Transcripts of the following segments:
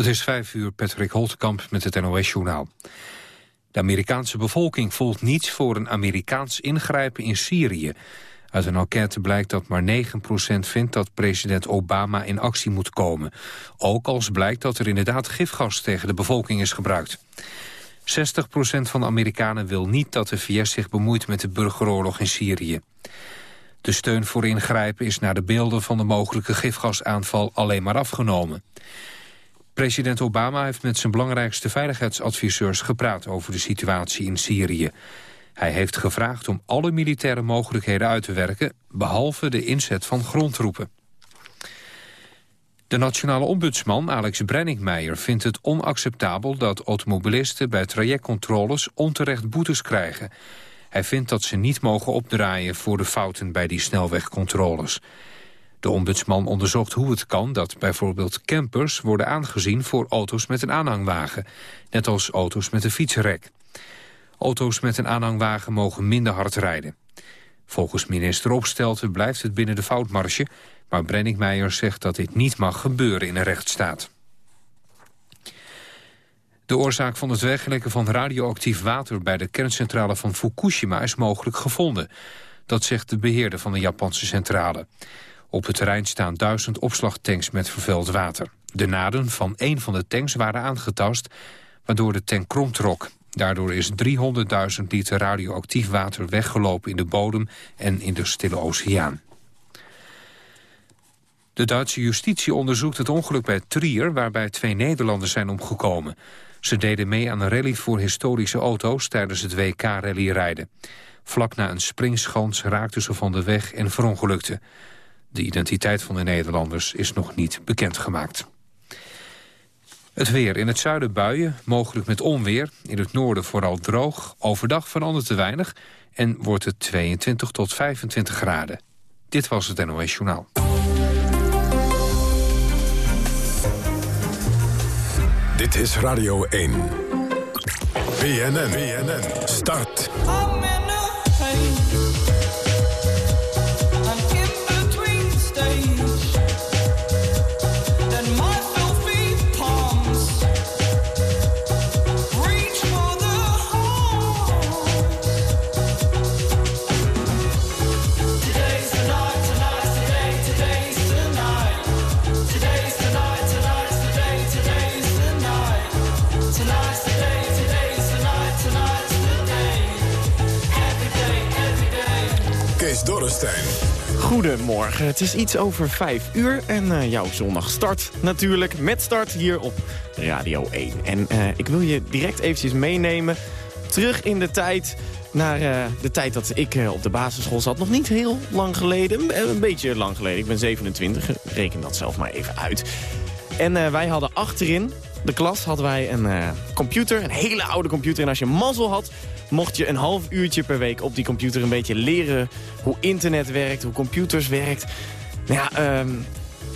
Het is vijf uur, Patrick Holtkamp met het NOS-journaal. De Amerikaanse bevolking voelt niets voor een Amerikaans ingrijpen in Syrië. Uit een enquête blijkt dat maar 9% vindt dat president Obama in actie moet komen. Ook als blijkt dat er inderdaad gifgas tegen de bevolking is gebruikt. 60% van de Amerikanen wil niet dat de VS zich bemoeit met de burgeroorlog in Syrië. De steun voor ingrijpen is naar de beelden van de mogelijke gifgasaanval alleen maar afgenomen. President Obama heeft met zijn belangrijkste veiligheidsadviseurs gepraat over de situatie in Syrië. Hij heeft gevraagd om alle militaire mogelijkheden uit te werken, behalve de inzet van grondtroepen. De nationale ombudsman Alex Brenningmeijer vindt het onacceptabel dat automobilisten bij trajectcontroles onterecht boetes krijgen. Hij vindt dat ze niet mogen opdraaien voor de fouten bij die snelwegcontroles. De ombudsman onderzocht hoe het kan dat bijvoorbeeld campers worden aangezien voor auto's met een aanhangwagen, net als auto's met een fietsrek. Auto's met een aanhangwagen mogen minder hard rijden. Volgens minister Opstelten blijft het binnen de foutmarge... maar Brenningmeijer zegt dat dit niet mag gebeuren in een rechtsstaat. De oorzaak van het weglekken van radioactief water... bij de kerncentrale van Fukushima is mogelijk gevonden. Dat zegt de beheerder van de Japanse centrale. Op het terrein staan duizend opslagtanks met vervuild water. De naden van één van de tanks waren aangetast... waardoor de tank kromtrok. Daardoor is 300.000 liter radioactief water weggelopen in de bodem en in de Stille Oceaan. De Duitse justitie onderzoekt het ongeluk bij Trier... waarbij twee Nederlanders zijn omgekomen. Ze deden mee aan een rally voor historische auto's... tijdens het WK-rallyrijden. Vlak na een springschans raakten ze van de weg en verongelukten. De identiteit van de Nederlanders is nog niet bekendgemaakt. Het weer. In het zuiden buien, mogelijk met onweer. In het noorden vooral droog. Overdag verandert te weinig en wordt het 22 tot 25 graden. Dit was het NOS Journaal. Dit is Radio 1. BNN. BNN. Start. Goedemorgen, het is iets over vijf uur en uh, jouw zondag start natuurlijk met start hier op Radio 1. En uh, ik wil je direct eventjes meenemen terug in de tijd naar uh, de tijd dat ik op de basisschool zat. Nog niet heel lang geleden, een beetje lang geleden. Ik ben 27, reken dat zelf maar even uit. En wij hadden achterin de klas hadden wij een computer, een hele oude computer. En als je mazzel had, mocht je een half uurtje per week op die computer een beetje leren hoe internet werkt, hoe computers werkt. Nou ja, um,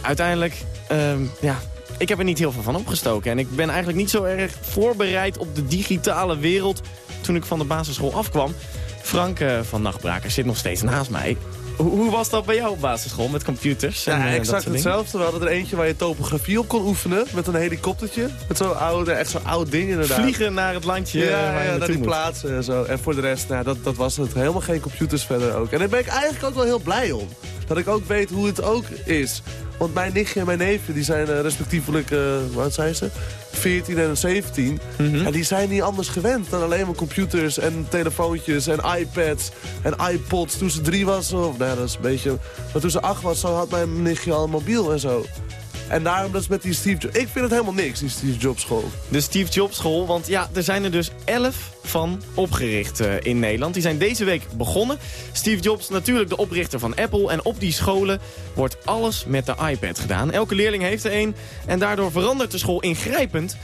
uiteindelijk, um, ja, ik heb er niet heel veel van opgestoken. En ik ben eigenlijk niet zo erg voorbereid op de digitale wereld toen ik van de basisschool afkwam. Frank uh, van Nachtbraker zit nog steeds naast mij. Hoe was dat bij jou op basisschool met computers? Ja, en, uh, exact hetzelfde. We hadden er eentje waar je topografie op kon oefenen. Met een helikoptertje. Met zo'n oude, echt zo'n oud ding inderdaad. Vliegen naar het landje ja, waar ja, naar die plaatsen en zo. En voor de rest, nou, dat, dat was het. Helemaal geen computers verder ook. En daar ben ik eigenlijk ook wel heel blij om. Dat ik ook weet hoe het ook is. Want mijn nichtje en mijn neefje, die zijn uh, respectievelijk, uh, wat zijn ze? 14 en 17. Mm -hmm. En die zijn niet anders gewend dan alleen maar computers en telefoontjes en iPads en iPods. Toen ze drie was, of nou, dat is een beetje... Maar toen ze acht was, zo had mijn nichtje al een mobiel en zo. En daarom dat is met die Steve Jobs... Ik vind het helemaal niks, die Steve Jobs school. De Steve Jobs school, want ja, er zijn er dus elf van opgericht uh, in Nederland. Die zijn deze week begonnen. Steve Jobs natuurlijk de oprichter van Apple. En op die scholen wordt alles met de iPad gedaan. Elke leerling heeft er een. En daardoor verandert de school ingrijpend.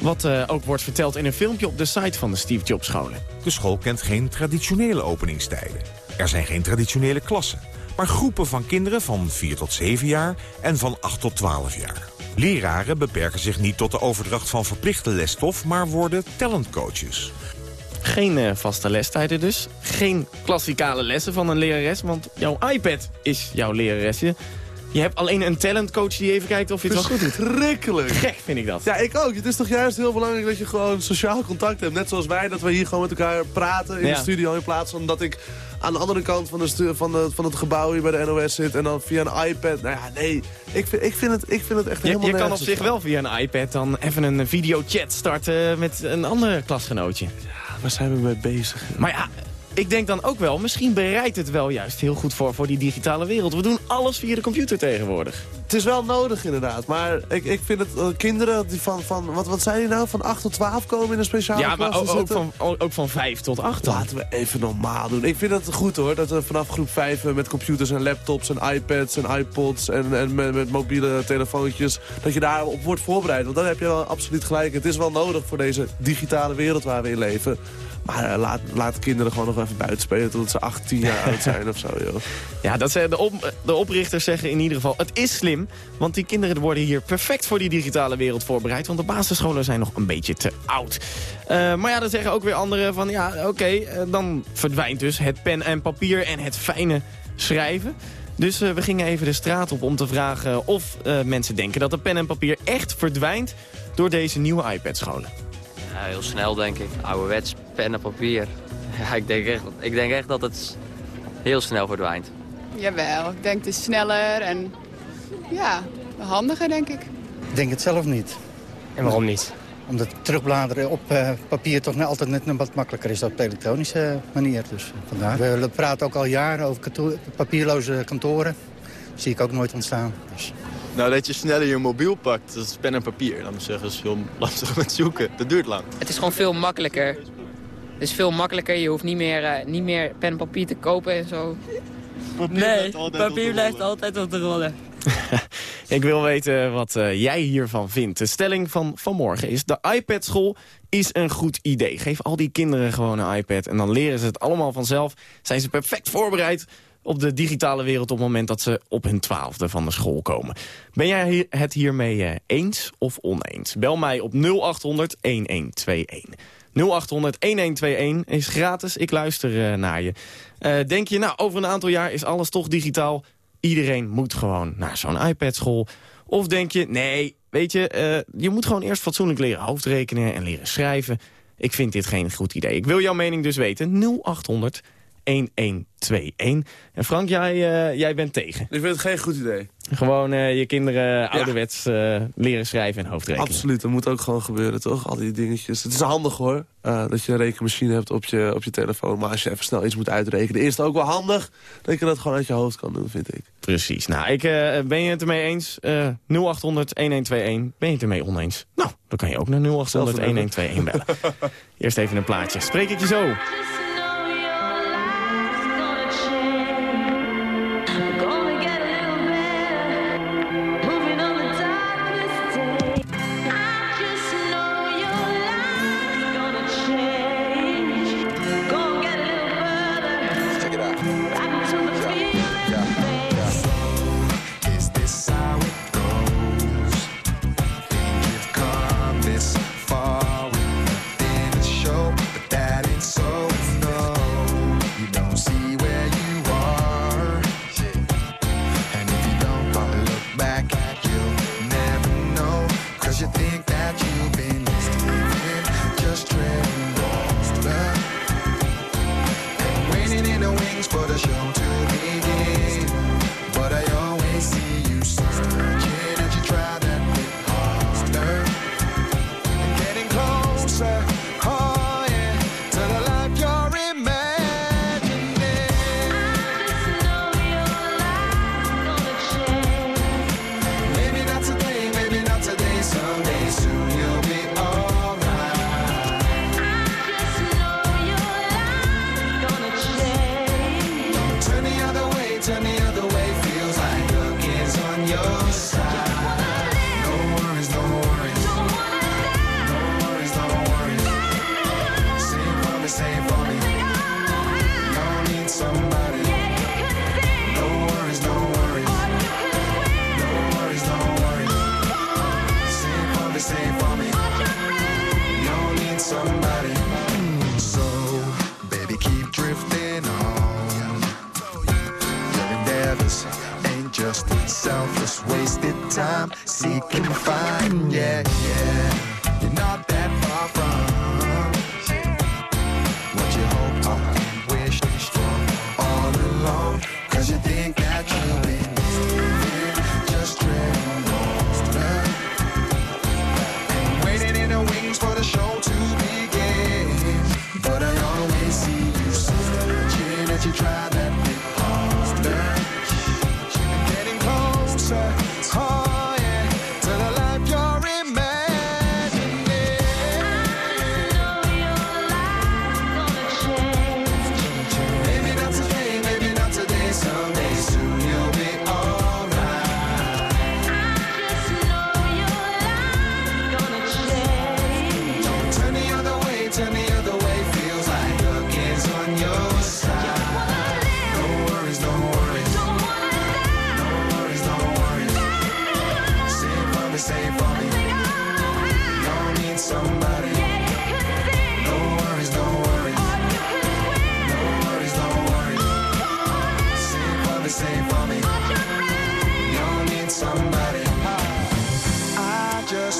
Wat uh, ook wordt verteld in een filmpje op de site van de Steve Jobs scholen. De school kent geen traditionele openingstijden. Er zijn geen traditionele klassen maar groepen van kinderen van 4 tot 7 jaar en van 8 tot 12 jaar. Leraren beperken zich niet tot de overdracht van verplichte lesstof, maar worden talentcoaches. Geen uh, vaste lestijden dus. Geen klassikale lessen van een lerares, want jouw iPad is jouw leraresje. Je hebt alleen een talentcoach die even kijkt of je het wel goed doet. Schrikkelijk. Gek vind ik dat. Ja, ik ook. Het is toch juist heel belangrijk dat je gewoon sociaal contact hebt. Net zoals wij, dat we hier gewoon met elkaar praten in Ja. de studio. In plaats van dat ik aan de andere kant van, de van, de, van het gebouw hier bij de NOS zit. En dan via een iPad. Nou ja, nee. Ik vind, ik vind, het, ik vind het echt Je, helemaal je kan op zich wel via een iPad dan even een videochat starten met een ander klasgenootje. staan. Waar zijn we mee bezig? Maar ja, ik denk dan ook wel, misschien bereidt het wel juist heel goed voor, voor die digitale wereld. We doen alles via de computer tegenwoordig. Het is wel nodig inderdaad. Maar ik, ik vind het, eh, kinderen die van, van wat, wat zei je nou, van 8 tot 12 komen in een speciale Ja, maar klas ook, van, ook van 5 tot 8 dan. Laten we even normaal doen. Ik vind het goed hoor, dat we vanaf groep 5 eh, met computers en laptops en iPads en iPods en, en met, met mobiele telefoontjes, dat je daarop wordt voorbereid. Want daar heb je wel absoluut gelijk. Het is wel nodig voor deze digitale wereld waar we in leven. Maar eh, laat, laat kinderen gewoon nog even buiten spelen totdat ze 18 jaar oud zijn of zo, joh. Ja, dat zijn de, de oprichters zeggen in ieder geval, het is slim. Want die kinderen worden hier perfect voor die digitale wereld voorbereid. Want de basisscholen zijn nog een beetje te oud. Eh, maar ja, dan zeggen ook weer anderen van, ja, oké, eh, dan verdwijnt dus het pen en papier en het fijne schrijven. Dus we gingen even de straat op om te vragen of mensen denken dat de pen en papier echt verdwijnt door deze nieuwe iPad-scholen. Ja, heel snel denk ik. Ouderwets, pen en papier. Ja, ik denk echt, ik denk echt dat het heel snel verdwijnt. Jawel, ik denk het is sneller en ja, handiger denk ik. Ik denk het zelf niet. En waarom niet? Omdat terugbladeren op eh, papier toch net altijd net een wat makkelijker is dan op de elektronische manier. Dus eh, vandaar. We praten ook al jaren over kantoor- papierloze kantoren. Dat zie ik ook nooit ontstaan. Dus. Nou, dat je sneller je mobiel pakt, dat is pen en papier. Dan zeggen is veel lastig met zoeken. Dat duurt lang. Het is gewoon veel makkelijker. Het is veel makkelijker. Je hoeft niet meer, eh, niet meer pen en papier te kopen en zo. nee, papier blijft altijd op de rollen. Ik wil weten wat eh, jij hiervan vindt. De stelling van vanmorgen is... de iPad-school is een goed idee. Geef al die kinderen gewoon een iPad... en dan leren ze het allemaal vanzelf. Zijn ze perfect voorbereid op de digitale wereld... op het moment dat ze op hun twaalfde van de school komen. Ben jij het hiermee eh, eens of oneens? Bel mij op 0800-1121. 0800-1121 is gratis. Ik luister eh, naar je. Eh, denk je, nou, over een aantal jaar is alles toch digitaal... Iedereen moet gewoon naar zo'n iPad-school. Of denk je, nee, weet je, je moet gewoon eerst fatsoenlijk leren hoofdrekenen en leren schrijven. Ik vind dit geen goed idee. Ik wil jouw mening dus weten. 0800 1121. En Frank, jij, eh, jij bent tegen. Ik vind het geen goed idee. Gewoon eh, je kinderen ouderwets eh, leren schrijven en hoofdrekenen. Absoluut, dat moet ook gewoon gebeuren, toch? Al die dingetjes. Het is handig hoor, dat je een rekenmachine hebt op je, op je telefoon. Maar als je even snel iets moet uitrekenen, is het ook wel handig... dat je dat gewoon uit je hoofd kan doen, vind ik. Precies. Nou, ik, ben je het ermee eens? Eh 0800 1121. Ben je het ermee oneens? Nou, dan kan je ook naar 0800 1121 bellen. Eerst even een plaatje. Spreek ik je zo.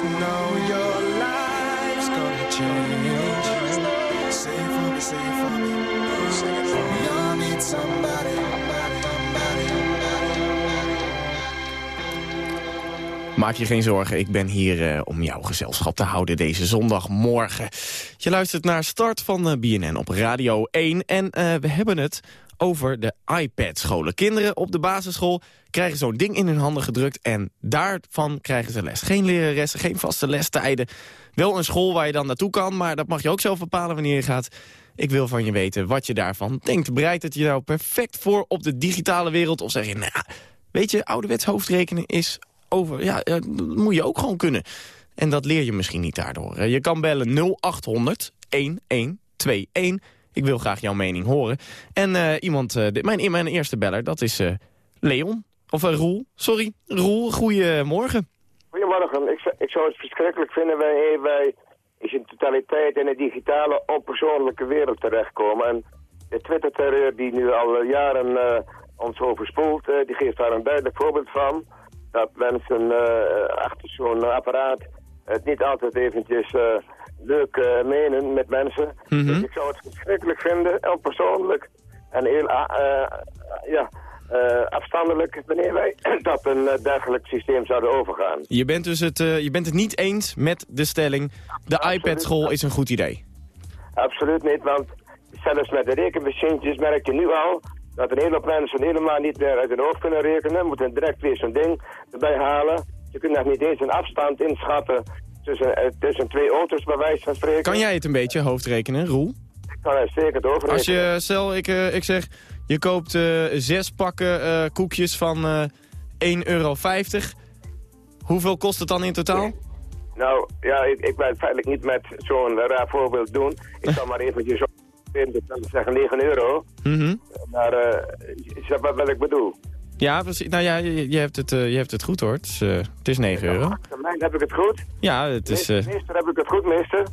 Just know your life's gonna change. Save for me, save for me. You don't need somebody, Maak je geen zorgen, ik ben hier eh, om jouw gezelschap te houden deze zondagmorgen. Je luistert naar start van eh, BNN op Radio 1 en eh, we hebben het over de iPad-scholen. Kinderen op de basisschool krijgen zo'n ding in hun handen gedrukt en daarvan krijgen ze les. Geen leraressen, geen vaste lestijden. Wel een school waar je dan naartoe kan, maar dat mag je ook zelf bepalen wanneer je gaat. Ik wil van je weten wat je daarvan denkt. Bereidt het je nou perfect voor op de digitale wereld? Of zeg je, nou, weet je, ouderwets hoofdrekenen is over. Ja, eh, dat moet je ook gewoon kunnen. En dat leer je misschien niet daardoor. Eh, Je kan bellen 0800 1121. Ik wil graag jouw mening horen. En eh, iemand, eh, mijn, mijn eerste beller, dat is eh, Leon. Of eh, Roel. Sorry, Roel. Goedemorgen. Goedemorgen. Ik, ik zou het verschrikkelijk vinden wanneer wij in totaliteit in een digitale, onpersoonlijke wereld terechtkomen. En de Twitter-terreur die nu al jaren eh, ons overspoelt, eh, die geeft daar een duidelijk voorbeeld van. Dat mensen eh, achter zo'n apparaat het niet altijd eventjes eh, leuk eh, menen met mensen. Dus ik zou het verschrikkelijk vinden, onpersoonlijk en heel eh, ja, eh, afstandelijk wanneer wij dat een eh, dergelijk systeem zouden overgaan. Je bent, dus het, eh, je bent het niet eens met de stelling... de iPad-school is een goed idee. Absoluut niet, want zelfs met de rekenmachientjes merk je nu al dat een hele mensen helemaal niet meer uit hun hoofd kunnen rekenen. Moeten direct weer zo'n ding erbij halen. Je kunt nog niet eens een afstand inschatten tussen, eh, tussen twee auto's bij wijze van spreken. Kan jij het een beetje hoofdrekenen, Roel? Ik kan er zeker het overrekenen. Als je, stel, ik, eh, ik zeg, je koopt eh, zes pakken eh, koekjes van eh 1,50 euro. Hoeveel kost het dan in totaal? Nou, ja, ik, ik wil het feitelijk niet met zo'n raar voorbeeld doen. Ik zal maar eventjes op ik kan zeggen 9 euro. Mhm. Maar uh, je snapt wat, wat ik bedoel. Ja, precies. Nou ja, je, je hebt, het, eh, je hebt het goed hoor. Het is, eh, het is 9 euro. Mij heb ik het goed. Ja, het is... Meester, eh, meester, heb ik het goed, meester?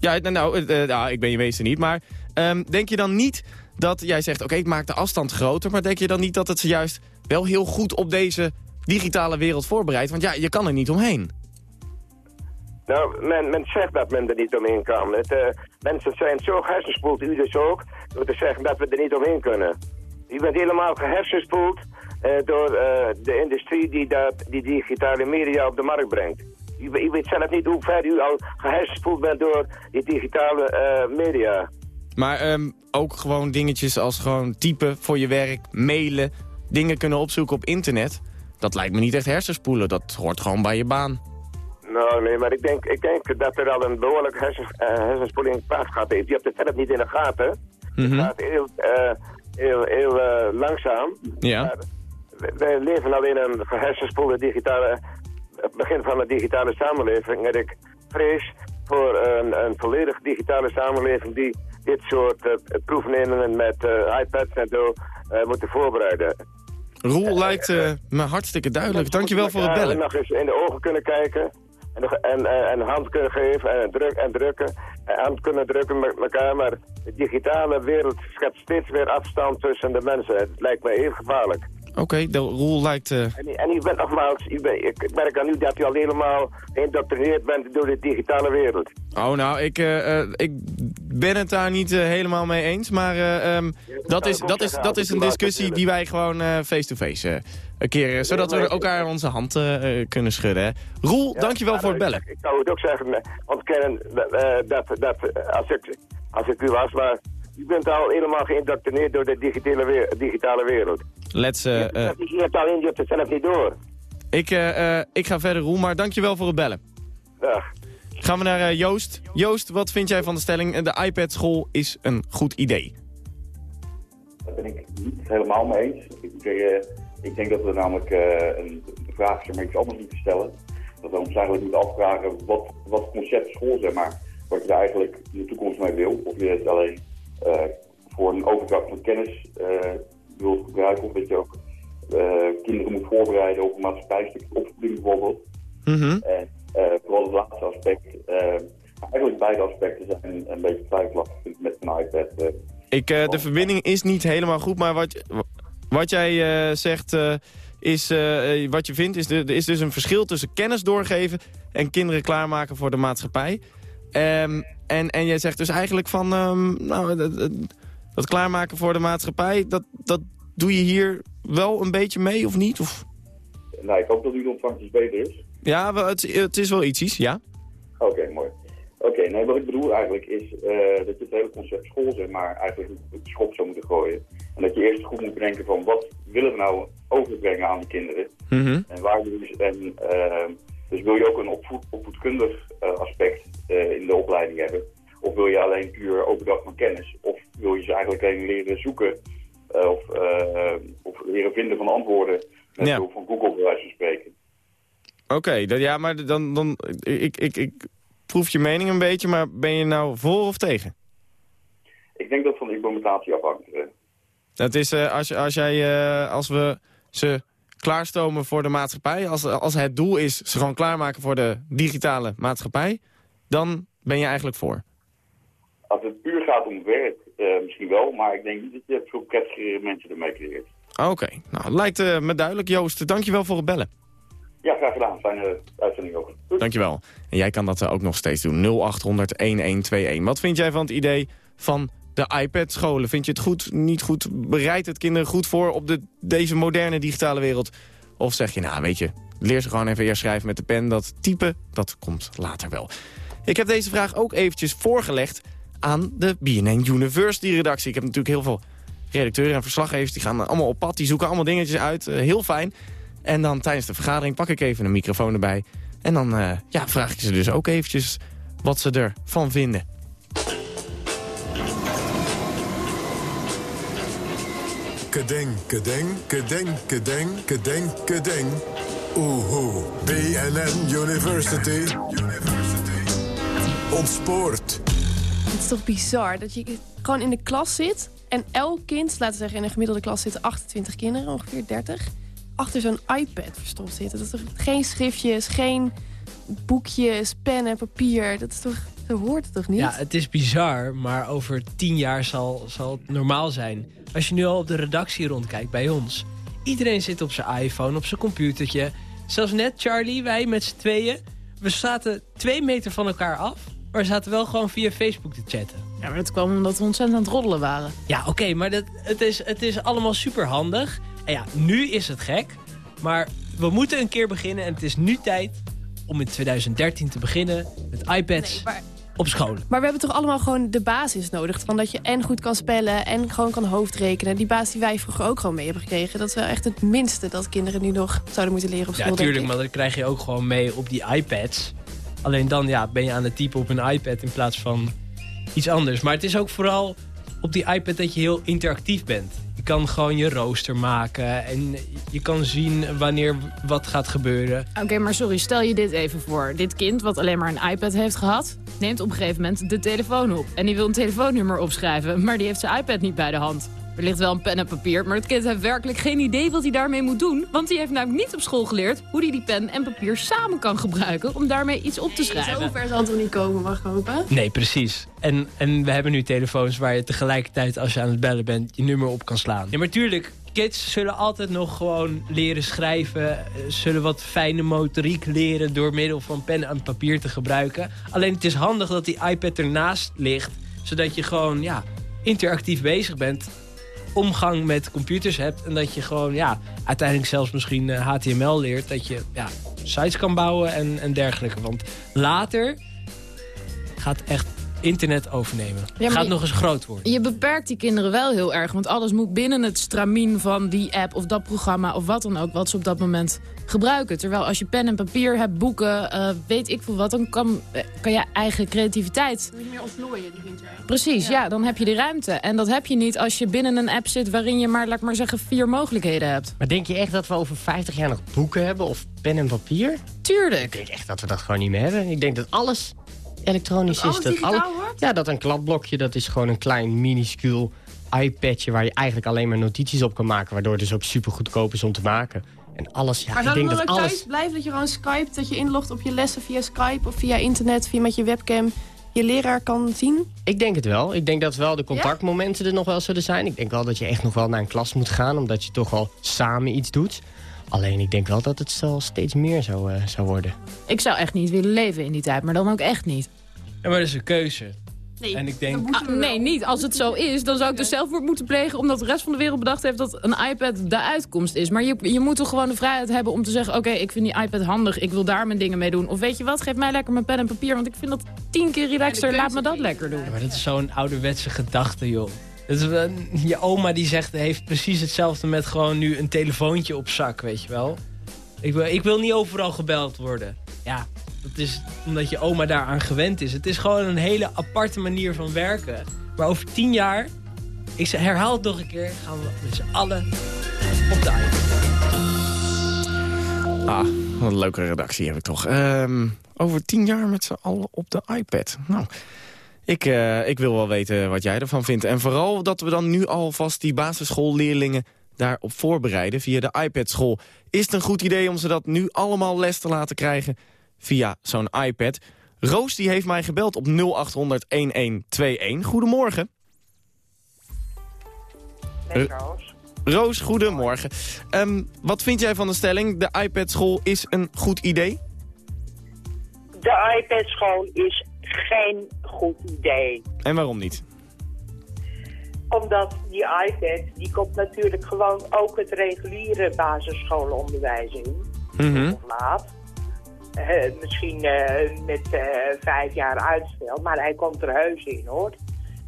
ja, nou, nou, eh, eh, nou, ik ben je meester niet. Maar ehm, denk je dan niet dat jij zegt... oké, ik maak de afstand groter. Maar denk je dan niet dat het ze juist wel heel goed op deze digitale wereld voorbereidt? Want ja, je kan er niet omheen. Nou, men, men zegt dat men er niet omheen kan. Het, mensen zijn zo gehersenspoeld, u dus ook, door te zeggen dat we er niet omheen kunnen. U bent helemaal gehersenspoeld eh, door eh, de industrie die dat, die digitale media op de markt brengt. U weet zelf niet hoe ver u al gehersenspoeld bent door die digitale eh, media. Maar ehm, ook gewoon dingetjes als gewoon typen voor je werk, mailen... dingen kunnen opzoeken op internet. Dat lijkt me niet echt hersenspoelen. Dat hoort gewoon bij je baan. Nou, nee, maar ik denk, ik denk dat er al een behoorlijke hersen, eh, hersenspoeling plaatsgehad heeft. Je hebt het zelf niet in de gaten. Mhm. Het gaat heel, eh, heel, heel eh, langzaam. Ja. Maar wij leven al in een gehersenspoelde digitale, het begin van een digitale samenleving. En ik vrees voor een, een volledig digitale samenleving die dit soort eh, proefnemingen met iPads en zo moeten voorbereiden. Roel lijkt me hartstikke duidelijk. Dankjewel voor het bellen. nog eens in de ogen kunnen kijken. En, en, en, hand kunnen geven en, druk, en drukken. En hand kunnen drukken met elkaar. Maar de digitale wereld schept steeds meer afstand tussen de mensen. Het lijkt me heel gevaarlijk. Oké, de Roel lijkt... eh, En, en u bent nogmaals, u ik merk aan u dat u al helemaal geïndoctrineerd bent door de digitale wereld. Oh, nou, ik, eh, eh, ik ben het daar niet helemaal mee eens. Maar eh, ehm, dat, is, dat, is, dat is een discussie die wij gewoon face-to-face eh, een keer... zodat we elkaar onze hand kunnen schudden. Hè. Roel, dankjewel voor het bellen. Ik zou het ook zeggen, ontkennen dat, dat als, ik, als ik u was, maar u bent al helemaal geïndoctrineerd door de digitale, wereld. Let's, eh, Je hebt al in, je hebt het zelf niet door. ik, eh, eh, ik ga verder, Roel, maar dankjewel voor het bellen. Dag. Gaan we naar eh, Joost. Joost, wat vind jij van de stelling? De iPad-school is een goed idee. Daar ben ik niet helemaal mee eens. Ik, ik denk dat we namelijk eh, een de vraag zeg maar, iets anders moeten stellen. Dat we ons eigenlijk moeten afvragen wat, wat concept school zeg maar, wat je daar eigenlijk in de toekomst mee wil. Of je het alleen voor een overdracht van kennis eh, wilt gebruiken. Of dat je ook eh, kinderen moet voorbereiden op een maatschappijstuk opvoeding bijvoorbeeld. Mhm. En eh, vooral het laatste aspect. eh, eigenlijk beide aspecten zijn een beetje twijfelachtig met een iPad. eh. Ik, eh, de verbinding is niet helemaal goed, maar wat, wat jij eh, zegt, eh, is, eh, eh, wat je vindt, is, de, is dus een verschil tussen kennis doorgeven en kinderen klaarmaken voor de maatschappij. Ehm, en, en jij zegt dus eigenlijk van, ehm, nou, dat, dat- dat klaarmaken voor de maatschappij, dat, dat doe je hier wel een beetje mee of niet? Of, Nou, ik hoop dat uw ontvangst iets beter is. ja, wel, het, het is wel iets, ja. Oké, mooi. Oké, nee, wat ik bedoel eigenlijk is eh, dat je het hele concept school, zeg maar, eigenlijk op de schop zou moeten gooien. En dat je eerst goed moet bedenken van wat willen we nou overbrengen aan de kinderen. Mhm. En waar en, eh, dus wil je ook een opvoed, opvoedkundig eh, aspect eh, in de opleiding hebben? Of wil je alleen puur overdracht van kennis? Of wil je ze eigenlijk alleen leren zoeken eh, of, of leren vinden van antwoorden met Ja. van Google bij wijze van spreken? Oké, ja, maar dan, dan ik, ik, ik proef je mening een beetje, maar ben je nou voor of tegen? Ik denk dat van de implementatie afhangt. Dat is eh, als, als, jij, als we ze klaarstomen voor de maatschappij... Als, als het doel is ze gewoon klaarmaken voor de digitale maatschappij... dan ben je eigenlijk voor. Als het puur gaat om werk, eh, misschien wel, maar ik denk niet dat je veel prettigere mensen ermee creëert. Oké, nou, lijkt eh, me duidelijk. Joost, dankjewel voor het bellen. Ja, graag gedaan. Fijne uitzending ook. Dankjewel. En jij kan dat eh, ook nog steeds doen. 0800-1121. Wat vind jij van het idee van de iPad-scholen? Vind je het goed, niet goed? Bereidt het kinderen goed voor op de, deze moderne digitale wereld? Of zeg je, nou weet je, leer ze gewoon even eerst schrijven met de pen. Dat typen, dat komt later wel. Ik heb deze vraag ook eventjes voorgelegd aan de BNN University-redactie. Ik heb natuurlijk heel veel redacteuren en verslaggevers... die gaan allemaal op pad, die zoeken allemaal dingetjes uit. Eh, heel fijn. En dan tijdens de vergadering pak ik even een microfoon erbij... En dan eh, ja, vraag ik ze dus ook eventjes wat ze ervan vinden. Kedeng, kedeng, kedeng, kedeng, kedeng, kedeng. Oehoe. BNN University. Ontspoort. Het is toch bizar dat je gewoon in de klas zit... en elk kind, laten we zeggen in een gemiddelde klas zitten 28 kinderen, ongeveer 30... achter zo'n iPad verstopt zitten. Dat is toch geen schriftjes, geen boekjes, pennen, papier. Dat is toch, zo hoort het toch niet? Ja, het is bizar, maar over tien jaar zal, zal het normaal zijn. Als je nu al op de redactie rondkijkt bij ons. Iedereen zit op zijn iPhone, op zijn computertje. Zelfs net Charlie, wij met z'n tweeën. We zaten twee meter van elkaar af. Maar we zaten wel gewoon via Facebook te chatten. Ja, maar dat kwam omdat we ontzettend aan het roddelen waren. Ja, oké, maar dat, het, is, het is allemaal super handig. En ja, nu is het gek. Maar we moeten een keer beginnen. En het is nu tijd om in 2013 te beginnen met iPads op scholen. Maar we hebben toch allemaal gewoon de basis nodig. Van dat je en goed kan spellen en gewoon kan hoofdrekenen. Die basis die wij vroeger ook gewoon mee hebben gekregen. Dat is wel echt het minste dat kinderen nu nog zouden moeten leren op school. Ja, denk tuurlijk, ik. maar dat krijg je ook gewoon mee op die iPads. Alleen dan ja, ben je aan het typen op een iPad in plaats van iets anders. Maar het is ook vooral op die iPad dat je heel interactief bent. Kan gewoon je rooster maken en je kan zien wanneer wat gaat gebeuren. Oké, maar sorry, stel je dit even voor. Dit kind, wat alleen maar een iPad heeft gehad... neemt op een gegeven moment de telefoon op. En die wil een telefoonnummer opschrijven, maar die heeft zijn iPad niet bij de hand. Er ligt wel een pen en papier, maar het kind heeft werkelijk geen idee wat hij daarmee moet doen. Want hij heeft namelijk niet op school geleerd hoe hij die pen en papier samen kan gebruiken... om daarmee iets op te schrijven. Zo ver zal het niet komen, mag ik hopen? Nee, precies. En, en we hebben nu telefoons waar je tegelijkertijd als je aan het bellen bent je nummer op kan slaan. Ja, maar tuurlijk, kids zullen altijd nog gewoon leren schrijven. eh, Zullen wat fijne motoriek leren door middel van pen en papier te gebruiken. Alleen het is handig dat die iPad ernaast ligt. Zodat je gewoon ja, interactief bezig bent. Omgang met computers hebt. En dat je gewoon ja, uiteindelijk zelfs misschien eh, HTML leert. Dat je ja, sites kan bouwen en, en dergelijke. Want later gaat echt internet overnemen. gaat je- nog eens groot worden. Je beperkt die kinderen wel heel erg, want alles moet binnen het stramien van die app of dat programma of wat dan ook, wat ze op dat moment gebruiken. Terwijl als je pen en papier hebt, boeken, eh, weet ik veel wat, dan kan, eh, kan je eigen creativiteit. Niet meer ontplooien, die. Precies, ja. dan heb je die ruimte. En dat heb je niet als je binnen een app zit waarin je maar, laat ik maar zeggen, vier mogelijkheden hebt. Maar denk je echt dat we over 50 jaar nog boeken hebben of pen en papier? Tuurlijk. Ik denk echt dat we dat gewoon niet meer hebben. Ik denk dat alles elektronisch Dat is. alles Dat digitaal wordt? Ja, dat een kladblokje, dat is gewoon een klein minuscuul iPadje... waar je eigenlijk alleen maar notities op kan maken... waardoor het dus ook super goedkoop is om te maken. En alles, ja, maar ik denk het dat alles... thuis blijven dat je gewoon Skype, dat je inlogt op je lessen via Skype of via internet, via met je webcam, je leraar kan zien? Ik denk het wel. Ik denk dat wel de contactmomenten er nog wel zullen zijn. Ik denk wel dat je echt nog wel naar een klas moet gaan... omdat je toch wel samen iets doet. Alleen ik denk wel dat het wel steeds meer zou, eh, zou worden. Ik zou echt niet willen leven in die tijd, maar dan ook echt niet. Ja, maar dat is een keuze. Nee, En ik denk... Ah, nee, niet. Als het zo is, dan zou ik dus zelfmoord moeten plegen... omdat de rest van de wereld bedacht heeft dat een iPad de uitkomst is. Maar je, je moet toch gewoon de vrijheid hebben om te zeggen... oké, ik vind die iPad handig, ik wil daar mijn dingen mee doen. Of weet je wat, geef mij lekker mijn pen en papier... want ik vind dat tien keer relaxer, laat me dat lekker doen. Ja, maar dat is zo'n ouderwetse gedachte, joh. Dat is, wel- je oma die zegt, heeft precies hetzelfde met gewoon nu een telefoontje op zak, weet je wel. Ik wil, ik wil niet overal gebeld worden. Ja, dat is omdat je oma daaraan gewend is. Het is gewoon een hele aparte manier van werken. Maar over tien jaar, ik herhaal het nog een keer, gaan we met z'n allen op de iPad. Ah, wat een leuke redactie heb ik toch. Ehm, over tien jaar met z'n allen op de iPad. Nou, ik, eh, ik wil wel weten wat jij ervan vindt. En vooral dat we dan nu alvast die basisschoolleerlingen daarop voorbereiden via de iPad-school. Is het een goed idee om ze dat nu allemaal les te laten krijgen via zo'n iPad? Roos die heeft mij gebeld op 0800-1121. Goedemorgen. Met Eh, Roos. Roos, goedemorgen. Ehm, wat vind jij van de stelling, de iPad-school is een goed idee? De iPad-school is geen goed idee. En waarom niet? Omdat die iPad, die komt natuurlijk gewoon ook het reguliere basisschoolonderwijs in. Of laat. Eh, misschien eh, met eh, vijf jaar uitstel, maar hij komt er heus in hoor.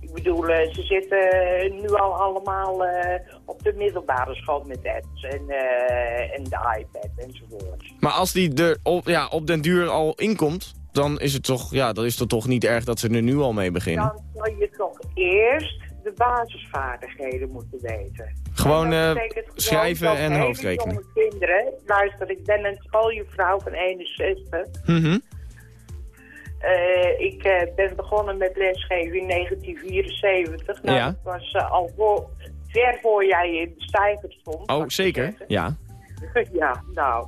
Ik bedoel, ze zitten nu al allemaal op de middelbare school met apps en, en de iPad enzovoort. Maar als die er op, ja, op den duur al inkomt, dan is het toch, ja, dan is het toch niet erg dat ze er nu al mee beginnen. Dan zou je toch eerst de basisvaardigheden moeten weten. Gewoon, eh, gewoon schrijven en hoofdrekenen. jonge kinderen, luister, ik ben een schooljuffrouw van 61. Mhm. Eh, ik eh, ben begonnen met lesgeven in 1974. Nou, Ja. dat was al voor, ver voor jij in de stijger stond. Oh, zeker? Ja. ja, nou.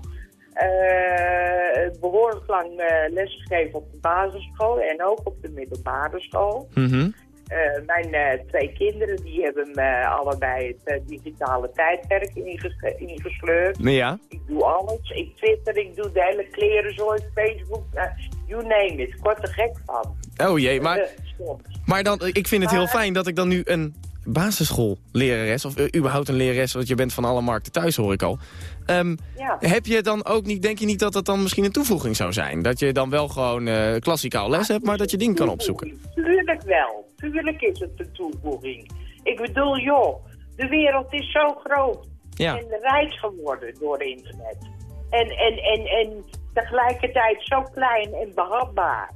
eh, behoorlijk lang lesgegeven op de basisschool en ook op de middelbare school. Mhm. Eh, mijn eh, twee kinderen die hebben me allebei het digitale tijdperk inges- ingesleurd. Ja. Ik doe alles. Ik twitter, ik doe de hele klerenzooi, Facebook, you name it. Ik word er gek van. Oh jee, maar, maar dan, ik vind het heel fijn dat ik dan nu een basisschoollerares, of eh, überhaupt een lerares, want je bent van alle markten thuis, hoor ik al. Ehm, Ja. Heb je dan ook niet, denk je niet dat dat dan misschien een toevoeging zou zijn? Dat je dan wel gewoon eh klassikaal les hebt, maar dat je dingen kan opzoeken? Tuurlijk wel. Tuurlijk is het een toevoeging. Ik bedoel, joh, de wereld is zo groot Ja. en rijk geworden door internet. En, en, en, en tegelijkertijd zo klein en behapbaar.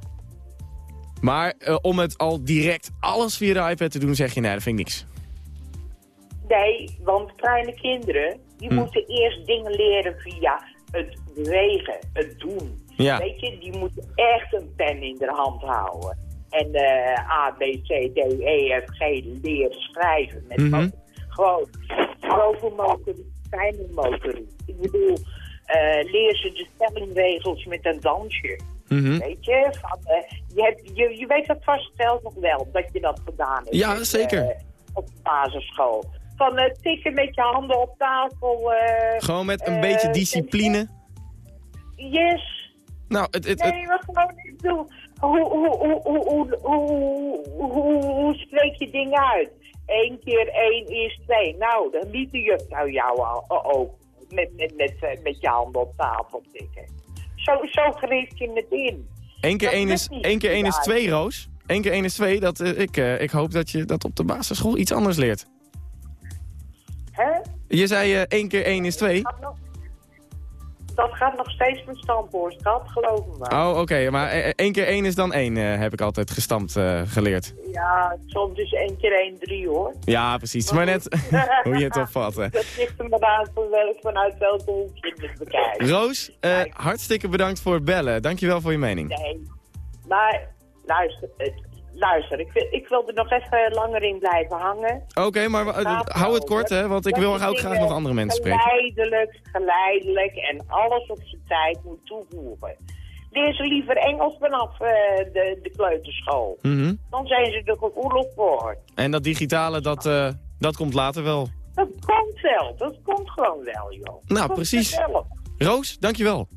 Maar eh, om het al direct alles via de iPad te doen, zeg je, nee, dat vind ik niks. Nee, want kleine kinderen, die Hm. moeten eerst dingen leren via het bewegen, het doen. Ja. Weet je, die moeten echt een pen in de hand houden. En eh A, B, C, D, E, F, G leren schrijven. Met Mhm. gewoon grove motoriek, fijne motoriek. Ik bedoel, eh leer ze de spellingregels met een dansje. Mm -hmm. Weet je, eh, je, je, weet dat vast zelf nog wel, dat je dat gedaan hebt. Ja, zeker. Eh, op de basisschool. Van eh, tikken met je handen op tafel. Gewoon met een beetje discipline? Yes. Nou, het... het, nee, wat gewoon, niet hoe, hoe, hoe, hoe spreek je dingen uit? Eén keer één, is twee. Nou, dan liet de juffrouw jou al, ook met, met, met, met je handen op tafel tikken. Zo, zo gericht je het in. één keer één is, één keer één is twee, Roos. Eén keer één is twee. Dat, eh, ik, eh, ik hoop dat je dat op de basisschool iets anders leert. Hè? Je zei eh, één keer één is twee. Dat gaat nog steeds met stampoort, schat, geloof me maar. Oh, oké. maar eh, één keer één is dan één, eh, heb ik altijd gestampt eh, geleerd. Ja, soms is één keer één drie, hoor. Ja, precies. Het maar net hoe je het opvat. Dat ligt er maar aan van welk, vanuit welke hoek je het bekijkt. Roos, eh, hartstikke bedankt voor het bellen. Dankjewel voor je mening. Nee, maar luister, eh, luister ik, wil, ik wil er nog even langer in blijven hangen. Oké, maar eh, hou het kort, hè, want ik wil ook graag nog andere mensen spreken. Geleidelijk, geleidelijk en alles op zijn tijd moet toevoegen. Leer ze liever Engels vanaf eh, de, de kleuterschool. Mhm. Dan zijn ze er gevoelig voor. En dat digitale, dat, eh, dat komt later wel. Dat komt wel, dat komt gewoon wel, joh. Nou, precies. Roos, dankjewel.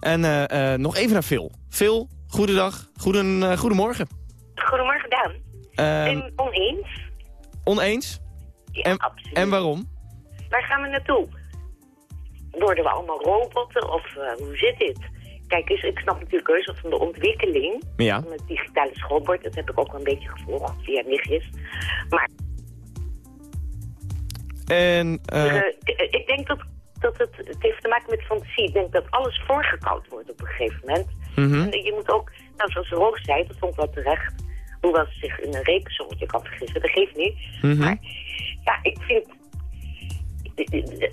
En nog even naar Phil. Phil, goedendag. Goeden. Goedemorgen, Ehm, En oneens? oneens? en, en waarom? Waar gaan we naartoe? Worden we allemaal robotten of eh, hoe zit dit? Kijk eens, ik snap natuurlijk heus van de ontwikkeling Ja. van het digitale schoolbord. Dat heb ik ook wel een beetje gevolgd via nichtjes. Maar En, eh, eh, ik- ik denk dat, dat het, het heeft te maken met fantasie. Ik denk dat alles voorgekoud wordt op een gegeven moment. Mhm. En je moet ook, nou, zoals Roos zei, dat vond ik wel terecht. Hoewel ze zich in een rekensommetje kan vergissen, dat geeft niet. mhm. Ja, ik vind...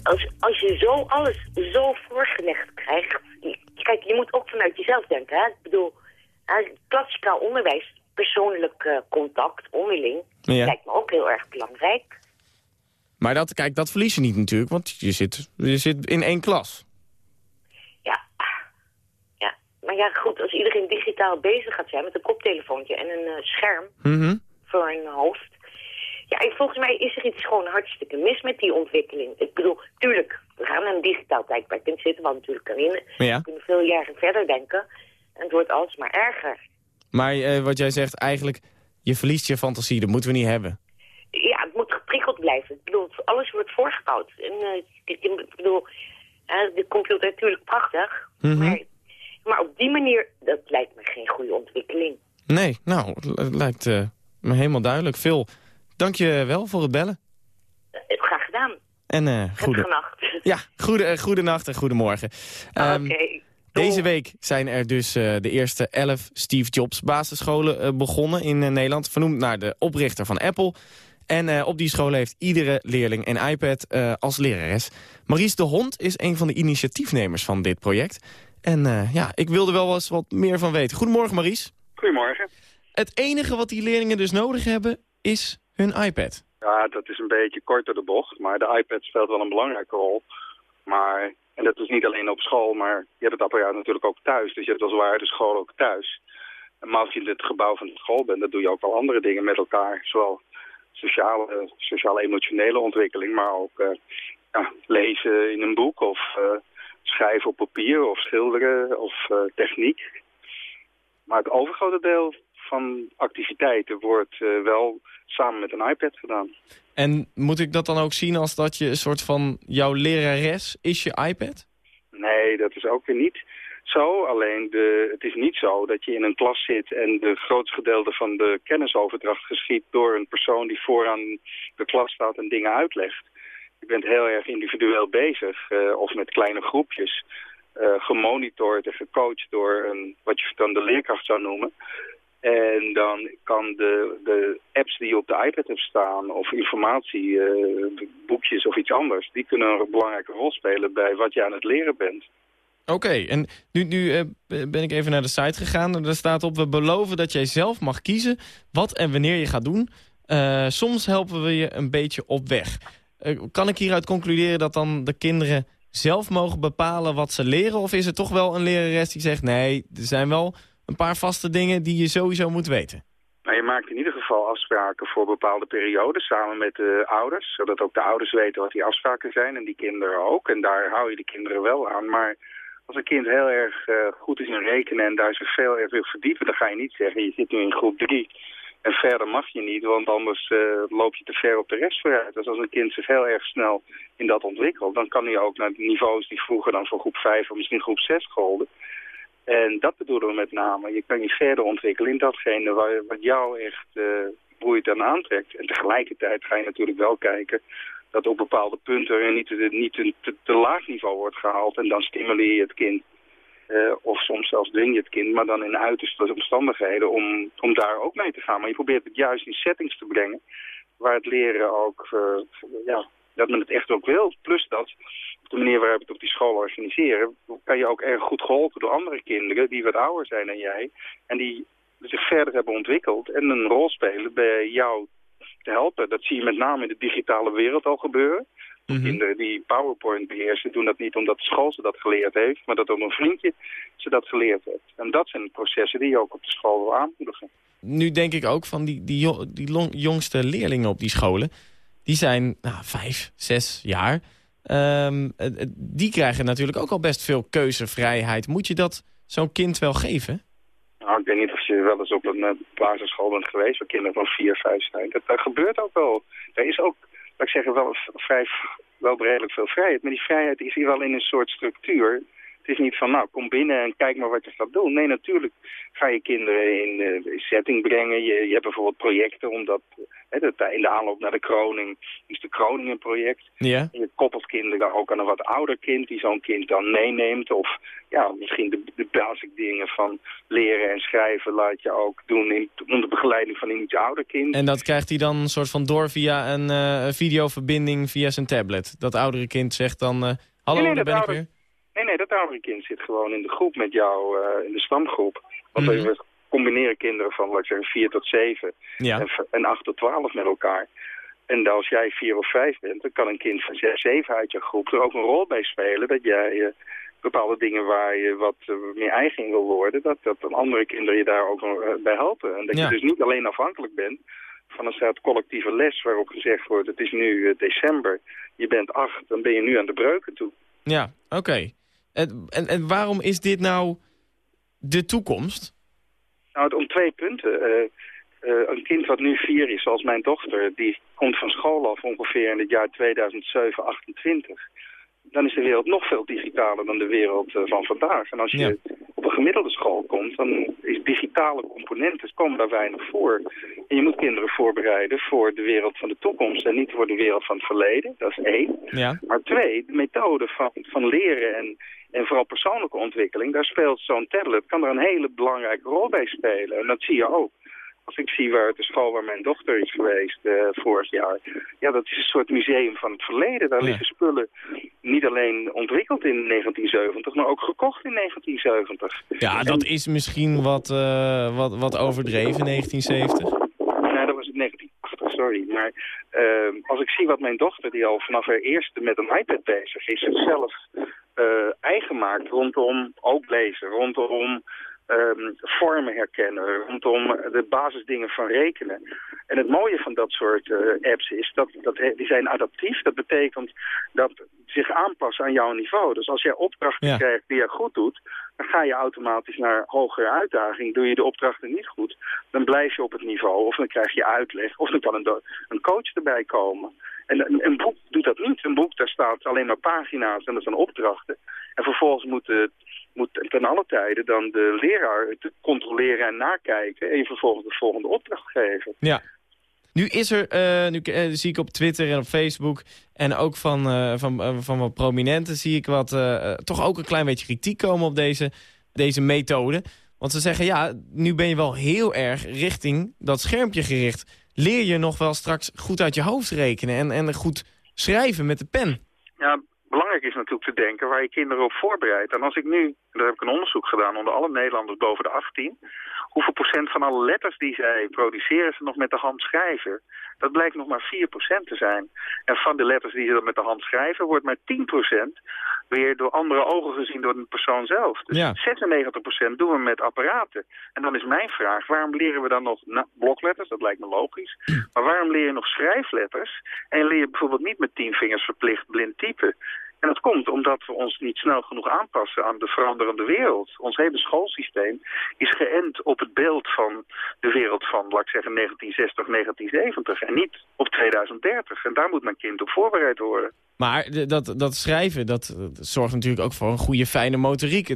Als, als je zo alles zo voorgelegd krijgt... Kijk, je moet ook vanuit jezelf denken, hè. Ik bedoel, klassikaal onderwijs, persoonlijk eh, contact, onderling... Ja. lijkt me ook heel erg belangrijk. Maar dat, kijk, dat verlies je niet natuurlijk, want je zit, je zit in één klas. Ja, ja. Maar ja, goed, als iedereen digitaal bezig gaat zijn met een koptelefoontje en een eh, scherm Mhm. voor een hoofd... Ja, en volgens mij is er iets gewoon hartstikke mis met die ontwikkeling. Ik bedoel, tuurlijk, we gaan naar een digitaal tijdperk. En zitten al natuurlijk erin. Ja. We kunnen veel jaren verder denken. En het wordt alsmaar erger. Maar eh, wat jij zegt, eigenlijk, je verliest je fantasie. Dat moeten we niet hebben. Ja, het moet geprikkeld blijven. Ik bedoel, alles wordt voorgebouwd. En eh, ik, bedoel, de computer is natuurlijk prachtig. Mhm. Maar, maar op die manier, dat lijkt me geen goede ontwikkeling. Nee, nou, het li- het lijkt eh, me helemaal duidelijk. Phil, dank je wel voor het bellen. Eh, graag gedaan. En eh goede... Goedenacht. Ja, goede, eh, goedenacht en goedemorgen. Ehm, Oké. Deze week zijn er dus de eerste 11 Steve Jobs basisscholen begonnen in Nederland. Vernoemd naar de oprichter van Apple. En op die scholen heeft iedere leerling een iPad als lerares. Maries de Hond is een van de initiatiefnemers van dit project. En eh, ja, ik wilde wel eens wat meer van weten. Goedemorgen Maries. Goedemorgen. Het enige wat die leerlingen dus nodig hebben is hun iPad. Ja, dat is een beetje kort door de bocht, maar de iPad speelt wel een belangrijke rol. Maar, en dat is niet alleen op school, maar je hebt het apparaat natuurlijk ook thuis. Dus je hebt als het ware de school ook thuis. Maar als je in het gebouw van de school bent, dan doe je ook wel andere dingen met elkaar. Zowel sociale, sociale-emotionele ontwikkeling, maar ook eh, ja, lezen in een boek of eh, schrijven op papier of schilderen of eh, techniek. Maar het overgrote deel van activiteiten wordt eh, wel samen met een iPad gedaan. En moet ik dat dan ook zien als dat je een soort van jouw lerares is je iPad? Nee, dat is ook weer niet zo. Alleen de, het is niet zo dat je in een klas zit en de grootste gedeelte van de kennisoverdracht geschiet door een persoon die vooraan de klas staat en dingen uitlegt. Je bent heel erg individueel bezig eh, of met kleine groepjes. eh, gemonitord en gecoacht door een, wat je dan de leerkracht zou noemen. En dan kan de, de apps die op de iPad hebt staan of informatie, eh, boekjes of iets anders, die kunnen een belangrijke rol spelen bij wat je aan het leren bent. Oké, en nu, nu ben ik even naar de site gegaan. En daar staat op, we beloven dat jij zelf mag kiezen wat en wanneer je gaat doen. Soms helpen we je een beetje op weg. Eh, kan ik hieruit concluderen dat dan de kinderen zelf mogen bepalen wat ze leren? Of is er toch wel een lerares die zegt, nee, er zijn wel een paar vaste dingen die je sowieso moet weten? Nou, je maakt in ieder geval afspraken voor bepaalde periodes samen met de ouders. Zodat ook de ouders weten wat die afspraken zijn en die kinderen ook. En daar hou je de kinderen wel aan. Maar als een kind heel erg eh, goed is in rekenen en daar zich veel erg wil verdiepen, dan ga je niet zeggen, je zit nu in groep 3 en verder mag je niet, want anders eh, loop je te ver op de rest vooruit. Dus als een kind zich heel erg snel in dat ontwikkelt, dan kan hij ook naar niveaus die vroeger dan voor groep 5 of misschien groep 6 golden. En dat bedoelen we met name. Je kan je verder ontwikkelen in datgene waar, wat jou echt uh, boeit en aantrekt. En tegelijkertijd ga je natuurlijk wel kijken dat op bepaalde punten er niet, niet een te laag niveau wordt gehaald. En dan stimuleer je het kind. Uh, of soms zelfs dwing je het kind, maar dan in uiterste omstandigheden om, om daar ook mee te gaan. Maar je probeert het juist in settings te brengen waar het leren ook, uh, ja, dat men het echt ook wil. Plus dat, op de manier waarop we het op die school organiseren, kan je ook erg goed geholpen door andere kinderen die wat ouder zijn dan jij. En die zich verder hebben ontwikkeld en een rol spelen bij jou te helpen. Dat zie je met name in de digitale wereld al gebeuren. Mhm. Kinderen die PowerPoint beheersen doen dat niet omdat de school ze dat geleerd heeft, maar dat ook een vriendje ze dat geleerd heeft. En dat zijn processen die je ook op de school wil aanmoedigen. Nu denk ik ook van die, die, die long- jongste leerlingen op die scholen, die zijn nou, vijf, zes jaar. Ehm, eh, eh, die krijgen natuurlijk ook al best veel keuzevrijheid. Moet je dat zo'n kind wel geven? Nou, ik weet niet of je wel eens op een eh, basisschool bent geweest waar kinderen van vier, vijf zijn. Dat, dat gebeurt ook wel. Er is ook, laat ik zeggen, wel, vrij, wel redelijk veel vrijheid. Maar die vrijheid is hier wel in een soort structuur. Het is niet van, nou, kom binnen en kijk maar wat je gaat doen. Nee, natuurlijk ga je kinderen in in setting brengen. Je, je hebt bijvoorbeeld projecten, omdat hè, dat, in de aanloop naar de kroning is de kroning een project. Ja. En je koppelt kinderen ook aan een wat ouder kind die zo'n kind dan meeneemt. Of ja, misschien de, de basic dingen van leren en schrijven laat je ook doen in, onder begeleiding van een iets ouder kind. En dat krijgt hij dan een soort van door via een eh, videoverbinding via zijn tablet. Dat oudere kind zegt dan, eh, hallo, Nee, nee, daar ben ik weer. Nee, nee, dat oudere kind zit gewoon in de groep met jou, eh, in de stamgroep. Want Mhm. we combineren kinderen van, laat ik zeggen, 4 tot 7 Ja. en, v- en 8 tot 12 met elkaar. En als jij 4 of 5 bent, dan kan een kind van 6, 7 uit je groep er ook een rol bij spelen. Dat jij eh, bepaalde dingen waar je wat eh, meer eigen in wil worden, dat, dat een andere kinderen je daar ook bij helpen. En dat Ja. je dus niet alleen afhankelijk bent van een soort collectieve les waarop gezegd wordt, het is nu december, je bent 8, dan ben je nu aan de breuken toe. Ja, oké. En, en, en waarom is dit nou de toekomst? Nou, om twee punten. Eh, eh, een kind wat nu vier is, zoals mijn dochter, die komt van school af ongeveer in het jaar 2007, 28. Dan is de wereld nog veel digitaler dan de wereld eh, van vandaag. En als je op een gemiddelde school komt, dan is digitale componenten komen daar weinig voor. En je moet kinderen voorbereiden voor de wereld van de toekomst en niet voor de wereld van het verleden. Dat is één. Ja. Maar twee, de methode van, van leren en, en vooral persoonlijke ontwikkeling, daar speelt zo'n tablet, kan er een hele belangrijke rol bij spelen. En dat zie je ook. Als ik zie waar de school waar mijn dochter is geweest eh, vorig jaar, ja, dat is een soort museum van het verleden. Daar Ja. liggen spullen niet alleen ontwikkeld in 1970, maar ook gekocht in 1970. Ja, dat is misschien wat, eh, wat, wat overdreven, 1970. Nee, dat was het 1980, sorry. Maar eh, als ik zie wat mijn dochter, die al vanaf haar eerste met een iPad bezig is, eh, eigen maakt rondom ook lezen, rondom ehm, vormen herkennen, rondom de basisdingen van rekenen. En het mooie van dat soort eh, apps is dat, dat die zijn adaptief. Dat betekent dat zich aanpassen aan jouw niveau. Dus als jij opdrachten Ja. krijgt die je goed doet, dan ga je automatisch naar hogere uitdaging. Doe je de opdrachten niet goed, dan blijf je op het niveau. Of dan krijg je uitleg, of dan kan een, een coach erbij komen. En een, een boek doet dat niet. Een boek, daar staat alleen maar pagina's en dat zijn opdrachten. En vervolgens moet, het, moet ten alle tijden dan de leraar het controleren en nakijken... en je vervolgens de volgende opdracht geven. Ja. Nu is er, eh, nu eh, zie ik op Twitter en op Facebook en ook van, eh, van, van wat prominenten zie ik wat, toch ook een klein beetje kritiek komen op deze, deze methode. Want ze zeggen, ja, nu ben je wel heel erg richting dat schermpje gericht. Leer je nog wel straks goed uit je hoofd rekenen en, en goed schrijven met de pen? Ja, belangrijk is natuurlijk te denken waar je kinderen op voorbereidt. En als ik nu, daar heb ik een onderzoek gedaan onder alle Nederlanders boven de 18... hoeveel procent van alle letters die zij produceren ze nog met de hand schrijven. Dat blijkt nog maar 4 procent te zijn. En van de letters die ze dan met de hand schrijven wordt maar 10 procent weer door andere ogen gezien door de persoon zelf. Dus Ja. 96 procent doen we met apparaten. En dan is mijn vraag, waarom leren we dan nog blokletters? Dat lijkt me logisch. Maar waarom leer je nog schrijfletters? En leer je bijvoorbeeld niet met tien vingers verplicht blind typen? En dat komt omdat we ons niet snel genoeg aanpassen aan de veranderende wereld. Ons hele schoolsysteem is geënt op het beeld van de wereld van, laat ik zeggen, 1960, 1970. En niet op 2030. En daar moet mijn kind op voorbereid worden. Maar dat, dat schrijven, dat, zorgt natuurlijk ook voor een goede, fijne motoriek.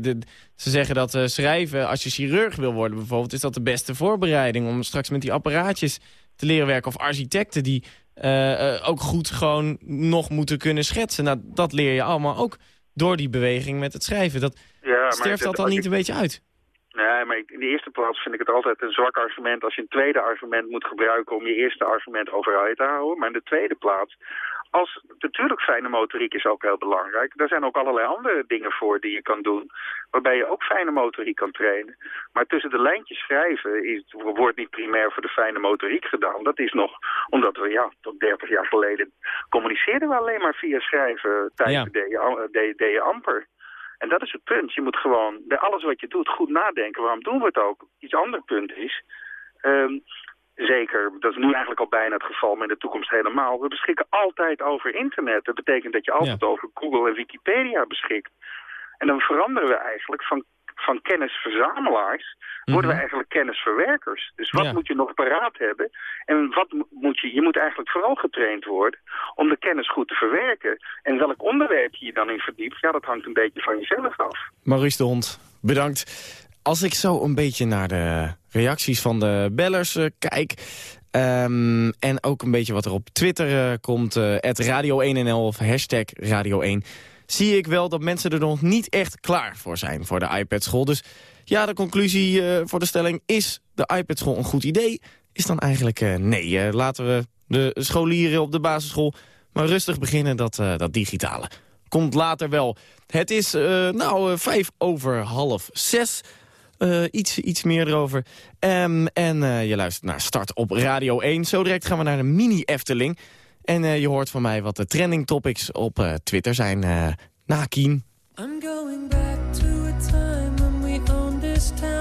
Ze zeggen dat eh, schrijven, als je chirurg wil worden bijvoorbeeld... is dat de beste voorbereiding om straks met die apparaatjes te leren werken. Of architecten die eh, eh, ook goed gewoon nog moeten kunnen schetsen. Nou, dat leer je allemaal ook door die beweging met het schrijven. Dat, Ja, sterft dat dan niet een beetje uit? Nee, maar in de eerste plaats vind ik het altijd een zwak argument als je een tweede argument moet gebruiken om je eerste argument overeind te houden. Maar in de tweede plaats, als, natuurlijk fijne motoriek is ook heel belangrijk. Daar zijn ook allerlei andere dingen voor die je kan doen, waarbij je ook fijne motoriek kan trainen. Maar tussen de lijntjes schrijven is, wordt niet primair voor de fijne motoriek gedaan. Dat is nog omdat we, ja, tot 30 jaar geleden communiceerden we alleen maar via schrijven. Tijd deed, je, am- deed, deed je amper. En dat is het punt. Je moet gewoon bij alles wat je doet goed nadenken. Waarom doen we het ook? Iets ander punt is, ehm, zeker, dat is nu eigenlijk al bijna het geval, maar in de toekomst helemaal. We beschikken altijd over internet. Dat betekent dat je altijd over Google en Wikipedia beschikt. En dan veranderen we eigenlijk van, van kennisverzamelaars, worden we eigenlijk kennisverwerkers. Dus wat moet je nog paraat hebben? En wat mo- moet je, je moet eigenlijk vooral getraind worden om de kennis goed te verwerken. En welk onderwerp je je dan in verdiept, ja, dat hangt een beetje van jezelf af. Maurice de Hond, bedankt. Als ik zo een beetje naar de reacties van de bellers eh, kijk... ehm, en ook een beetje wat er op Twitter eh, komt... eh Radio1NL of hashtag Radio1... zie ik wel dat mensen er nog niet echt klaar voor zijn voor de iPad-school. Dus ja, de conclusie voor de stelling... is de iPad-school een goed idee? Is dan eigenlijk nee. Laten we de scholieren op de basisschool maar rustig beginnen, dat, dat digitale. Komt later wel. Het is eh, nou vijf over half zes. Eh, iets, iets meer erover. Ehm, en eh, je luistert naar Start op Radio 1. Zo direct gaan we naar de mini-Efteling. En eh, je hoort van mij wat de trending topics op Twitter zijn. na Kien. I'm going back to a time when we owned this town.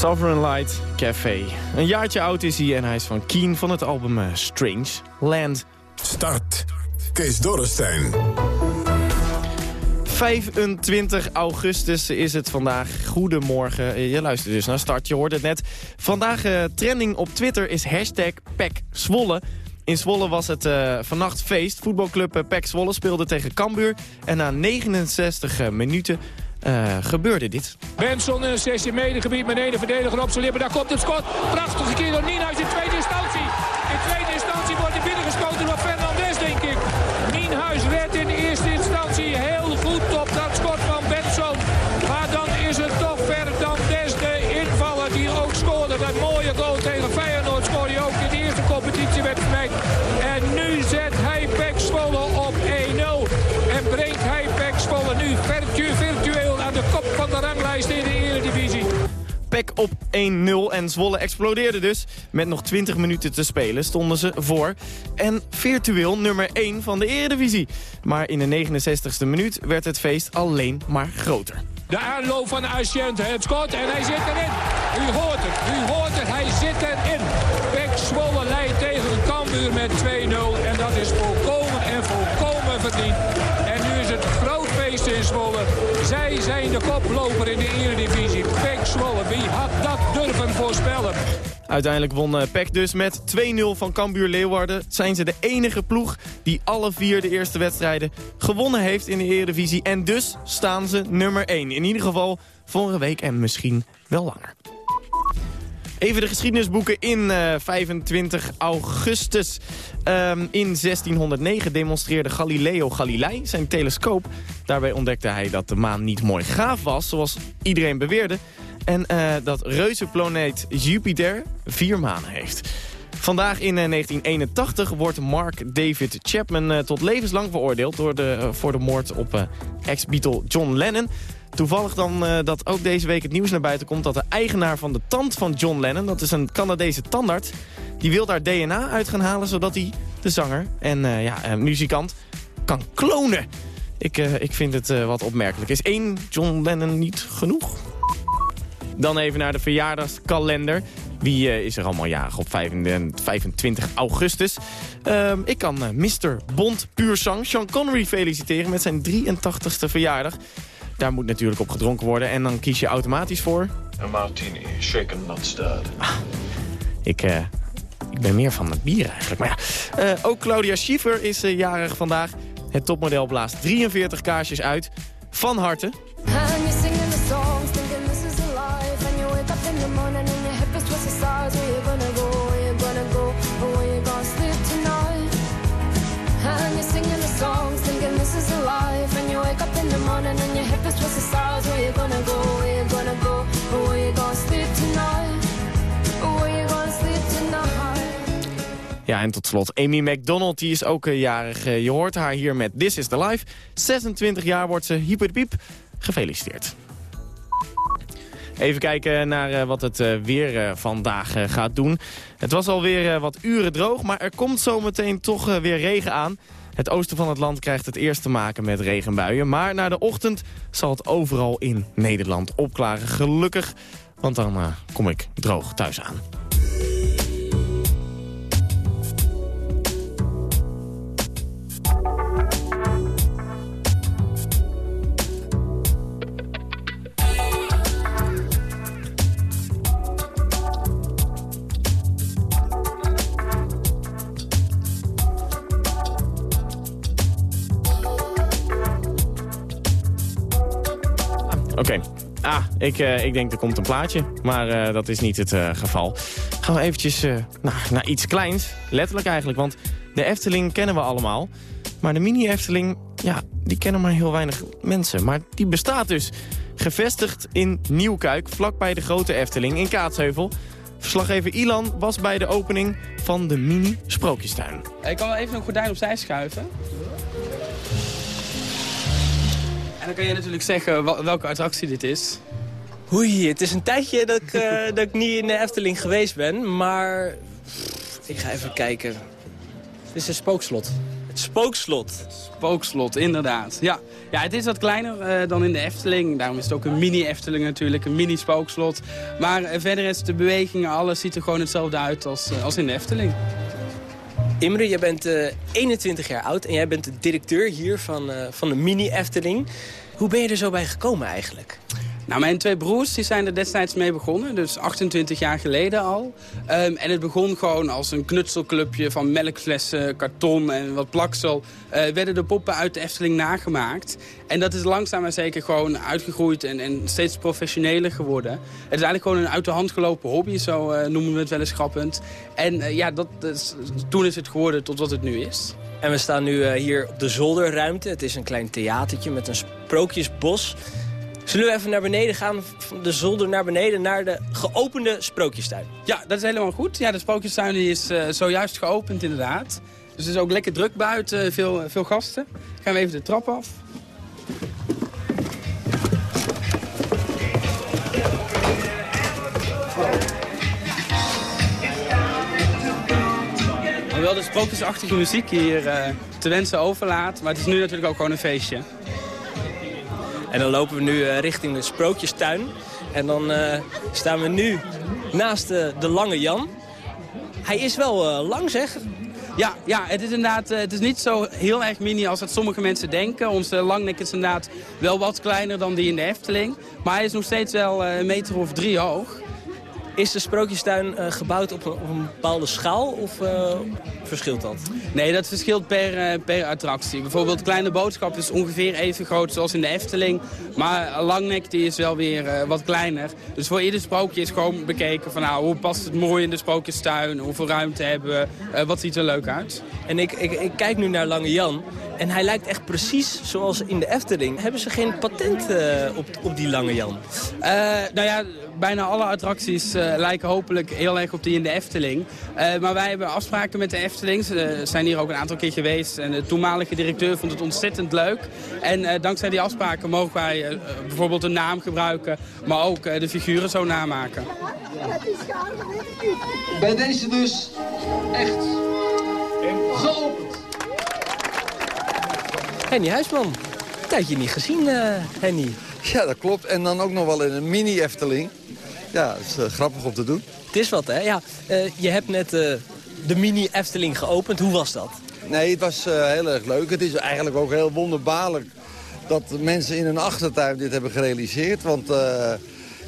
Sovereign Light Café. Een jaartje oud is hij en hij is van Keen van het album eh, Strange Land. Start. Kees Dorrestein. 25 augustus is het vandaag. Goedemorgen. Eh, Je luistert dus naar Start, je hoorde het net. Vandaag eh, trending op Twitter is hashtag Zwolle. In Zwolle was het vannacht feest. Voetbalclub PEC Zwolle speelde tegen Cambuur. En na 69 eh, minuten eh, gebeurde dit. Benson in het 16 meter gebied met een verdediger op zijn lippen. Daar komt het schot. Prachtige keer door Nienhuis in tweede instantie. In tweede instantie wordt hij binnengeschoten door Fernandes, denk ik. Nienhuis redt in eerste instantie 1-0 en Zwolle explodeerde dus. Met nog 20 minuten te spelen stonden ze voor. En virtueel nummer 1 van de Eredivisie. Maar in de 69ste minuut werd het feest alleen maar groter. De aanloop van Asciente, het schot en hij zit erin. U hoort het, u hoort het, hij zit erin. Pek Zwolle leidt tegen Cambuur met 2-0 en dat is volkomen en volkomen verdiend. En nu is het groot feest in Zwolle. Zij zijn de koploper in de Eredivisie. Pek Zwolle, wie had dat durven voorspellen? Uiteindelijk won eh, PEC dus met 2-0 van Cambuur Leeuwarden. Zijn ze de enige ploeg die alle vier de eerste wedstrijden gewonnen heeft in de Eredivisie. En dus staan ze nummer 1. In ieder geval vorige week en misschien wel langer. Even de geschiedenisboeken in eh, 25 augustus. Ehm, in 1609 demonstreerde Galileo Galilei zijn telescoop. Daarbij ontdekte hij dat de maan niet mooi gaaf was, zoals iedereen beweerde. En eh, dat reuzenplaneet Jupiter vier manen heeft. Vandaag in eh, 1981 wordt Mark David Chapman eh, tot levenslang veroordeeld... Door de, eh, voor de moord op eh, ex-Beatle John Lennon. Toevallig dan eh, dat ook deze week het nieuws naar buiten komt... dat de eigenaar van de tand van John Lennon, dat is een Canadese tandarts... die wil daar DNA uit gaan halen... zodat hij de zanger en eh, ja, eh, muzikant kan klonen. Ik, ik vind het wat opmerkelijk. Is één John Lennon niet genoeg? Dan even naar de verjaardagskalender. Wie is er allemaal jarig op 25 25 augustus? Ehm, ik kan eh, Mr. Bond Puur Sang, Sean Connery, feliciteren met zijn 83ste verjaardag. Daar moet natuurlijk op gedronken worden en dan kies je automatisch voor... A martini, shaken not stirred. Ik, eh, ik ben meer van het bier eigenlijk. Maar ja, eh, ook Claudia Schiffer is eh, jarig vandaag. Het topmodel blaast 43 kaarsjes uit. Van harte. Is twisted sides. Where you gonna go? You gonna go? You gonna sleep tonight? You gonna sleep tonight? Ja, en tot slot Amy McDonald, die is ook eh, jarig. Eh, je hoort haar hier met This is the Life. 26 jaar wordt ze, hyperpiep. Gefeliciteerd. Even kijken naar eh, wat het weer vandaag gaat doen. Het was alweer wat uren droog, maar er komt zometeen toch weer regen aan. Het oosten van het land krijgt het eerst te maken met regenbuien. Maar na de ochtend zal het overal in Nederland opklaren. Gelukkig, want dan eh, kom ik droog thuis aan. Oké. Ah, ik, eh, ik denk er komt een plaatje. Maar eh, dat is niet het eh, geval. Gaan we eventjes naar, naar iets kleins. Letterlijk eigenlijk, want de Efteling kennen we allemaal. Maar de mini-Efteling, ja, die kennen maar heel weinig mensen. Maar die bestaat dus. Gevestigd in Nieuwkuik, vlakbij de grote Efteling in Kaatsheuvel. Verslaggever Ilan was bij de opening van de mini-sprookjestuin. Ik kan wel even een gordijn opzij schuiven. Dan kan je natuurlijk zeggen wel- welke attractie dit is. Oei, het is een tijdje dat ik, eh, dat ik niet in de Efteling geweest ben, maar... pff, Ik ga even kijken. Het is een spookslot. Het spookslot. Spookslot, inderdaad. Ja, ja het is wat kleiner eh, dan in de Efteling. Daarom is het ook een mini-Efteling natuurlijk, een mini-spookslot. Maar eh, verder is de bewegingen, alles ziet er gewoon hetzelfde uit als, als in de Efteling. Imre, jij bent eh, 21 jaar oud en jij bent de directeur hier van, van de mini Efteling. Hoe ben je er zo bij gekomen eigenlijk? Nou, mijn twee broers die zijn er destijds mee begonnen, dus 28 jaar geleden al. Ehm, en het begon gewoon als een knutselclubje van melkflessen, karton en wat plaksel. Eh, werden de poppen uit de Efteling nagemaakt. En dat is langzaam maar zeker gewoon uitgegroeid en, en steeds professioneler geworden. Het is eigenlijk gewoon een uit de hand gelopen hobby, zo eh, noemen we het wel eens grappend. En eh, ja, dat, is- toen is het geworden tot wat het nu is. En we staan nu eh, hier op de zolderruimte. Het is een klein theatertje met een sprookjesbos. Zullen we even naar beneden gaan, van de zolder naar beneden... naar de geopende sprookjestuin? Ja, dat is helemaal goed. Ja, de sprookjestuin die is eh, zojuist geopend inderdaad. Dus het is ook lekker druk buiten, veel, veel gasten. Gaan we even de trap af. Hoewel de sprookjesachtige muziek hier eh, te wensen overlaat. Maar het is nu natuurlijk ook gewoon een feestje. En dan lopen we nu eh, richting de sprookjestuin. En dan eh, staan we nu naast de Lange Jan. Hij is wel lang, zeg. Ja, ja het is inderdaad het is niet zo heel erg mini als dat sommige mensen denken. Onze langnek is inderdaad wel wat kleiner dan die in de Efteling. Maar hij is nog steeds wel een meter of drie hoog. Is de sprookjestuin eh, gebouwd op een, op een bepaalde schaal of eh, verschilt dat? Nee, dat verschilt per, eh, per attractie. Bijvoorbeeld Kleine Boodschap is ongeveer even groot zoals in de Efteling. Maar Langnek die is wel weer wat kleiner. Dus voor ieder sprookje is gewoon bekeken van nou, hoe past het mooi in de sprookjestuin? Hoeveel ruimte hebben we? Wat ziet er leuk uit? En ik, ik, ik kijk nu naar Lange Jan en hij lijkt echt precies zoals in de Efteling. Hebben ze geen patent op, op die Lange Jan? Eh, nou ja, bijna alle attracties eh, lijken hopelijk heel erg op die in de Efteling. Eh, maar wij hebben afspraken met de Efteling. Ze eh, zijn hier ook een aantal keer geweest. En de toenmalige directeur vond het ontzettend leuk. En eh, dankzij die afspraken mogen wij eh, bijvoorbeeld een naam gebruiken. Maar ook eh, de figuren zo namaken. Bij deze dus echt geopend. Henny Huisman, een tijdje niet gezien, eh, Henny. Ja, dat klopt. En dan ook nog wel in een mini-Efteling. Ja, dat is eh, grappig om te doen. Het is wat, hè? Ja, eh, je hebt net eh, de mini Efteling geopend. Hoe was dat? Nee, het was heel erg leuk. Het is eigenlijk ook heel wonderbaarlijk dat mensen in een achtertuin dit hebben gerealiseerd. Want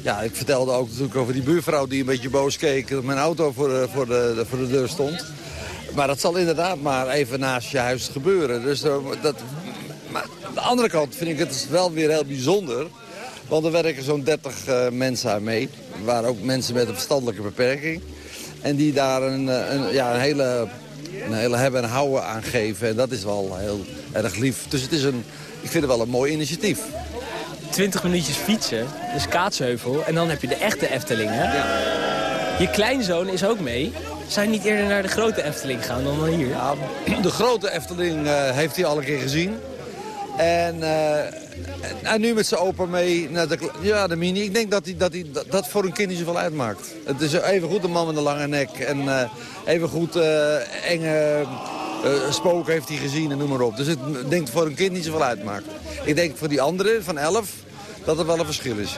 ja, ik vertelde ook natuurlijk over die buurvrouw die een beetje boos keek... dat mijn auto voor, de- voor, de, voor de deur stond. Maar dat zal inderdaad maar even naast je huis gebeuren. Dus dat, maar aan de andere kant vind ik het wel weer heel bijzonder... Want er werken zo'n 30 eh, mensen aan mee. Waren ook mensen met een verstandelijke beperking. En die daar een, eh, een, ja, een, hele, een hele hebben en houden aan geven. En dat is wel heel erg lief. Dus het is een, ik vind het wel een mooi initiatief. 20 minuutjes fietsen, dus Kaatsheuvel. En dan heb je de echte Efteling, hè? Je kleinzoon is ook mee. Zou je niet eerder naar de grote Efteling gaan dan hier? Ja, de grote Efteling eh, heeft hij al een keer gezien. En, eh, en, nu met zijn opa mee naar de, ja, de mini. Ik denk dat, hij, dat, hij, dat, voor een kind niet zoveel uitmaakt. Het is even goed een man met een lange nek. En eh, even goed eh, enge spoken heeft hij gezien en noem maar op. Dus ik denk dat voor een kind niet zoveel uitmaakt. Ik denk voor die anderen van 11 dat er wel een verschil is.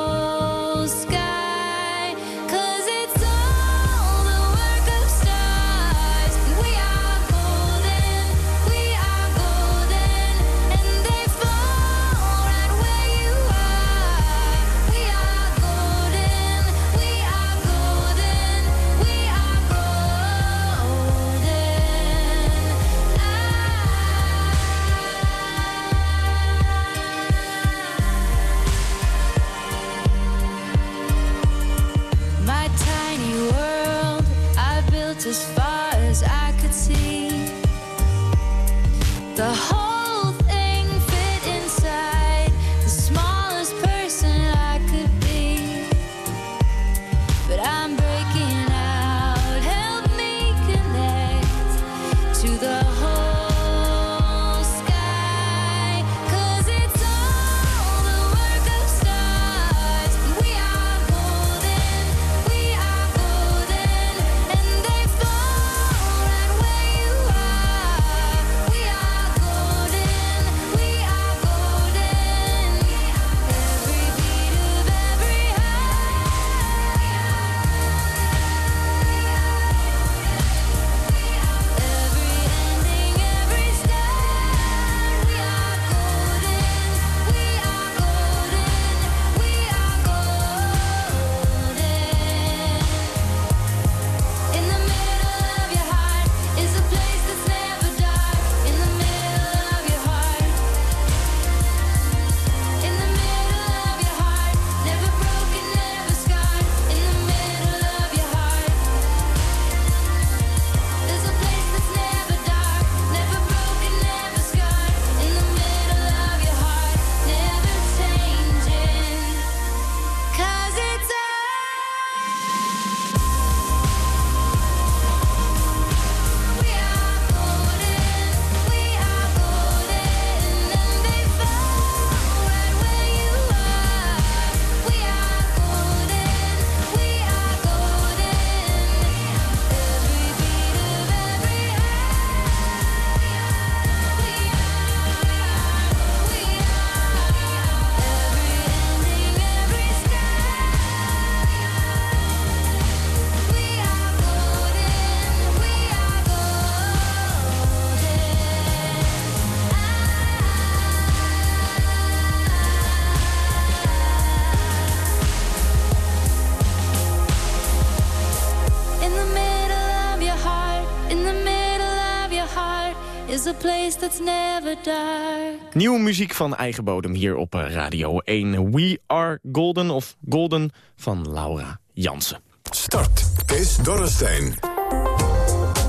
place that's never dark. Nieuwe muziek van eigen bodem hier op eh, Radio 1. We Are Golden of Golden van Laura Jansen. Start. Kees Dorrestein.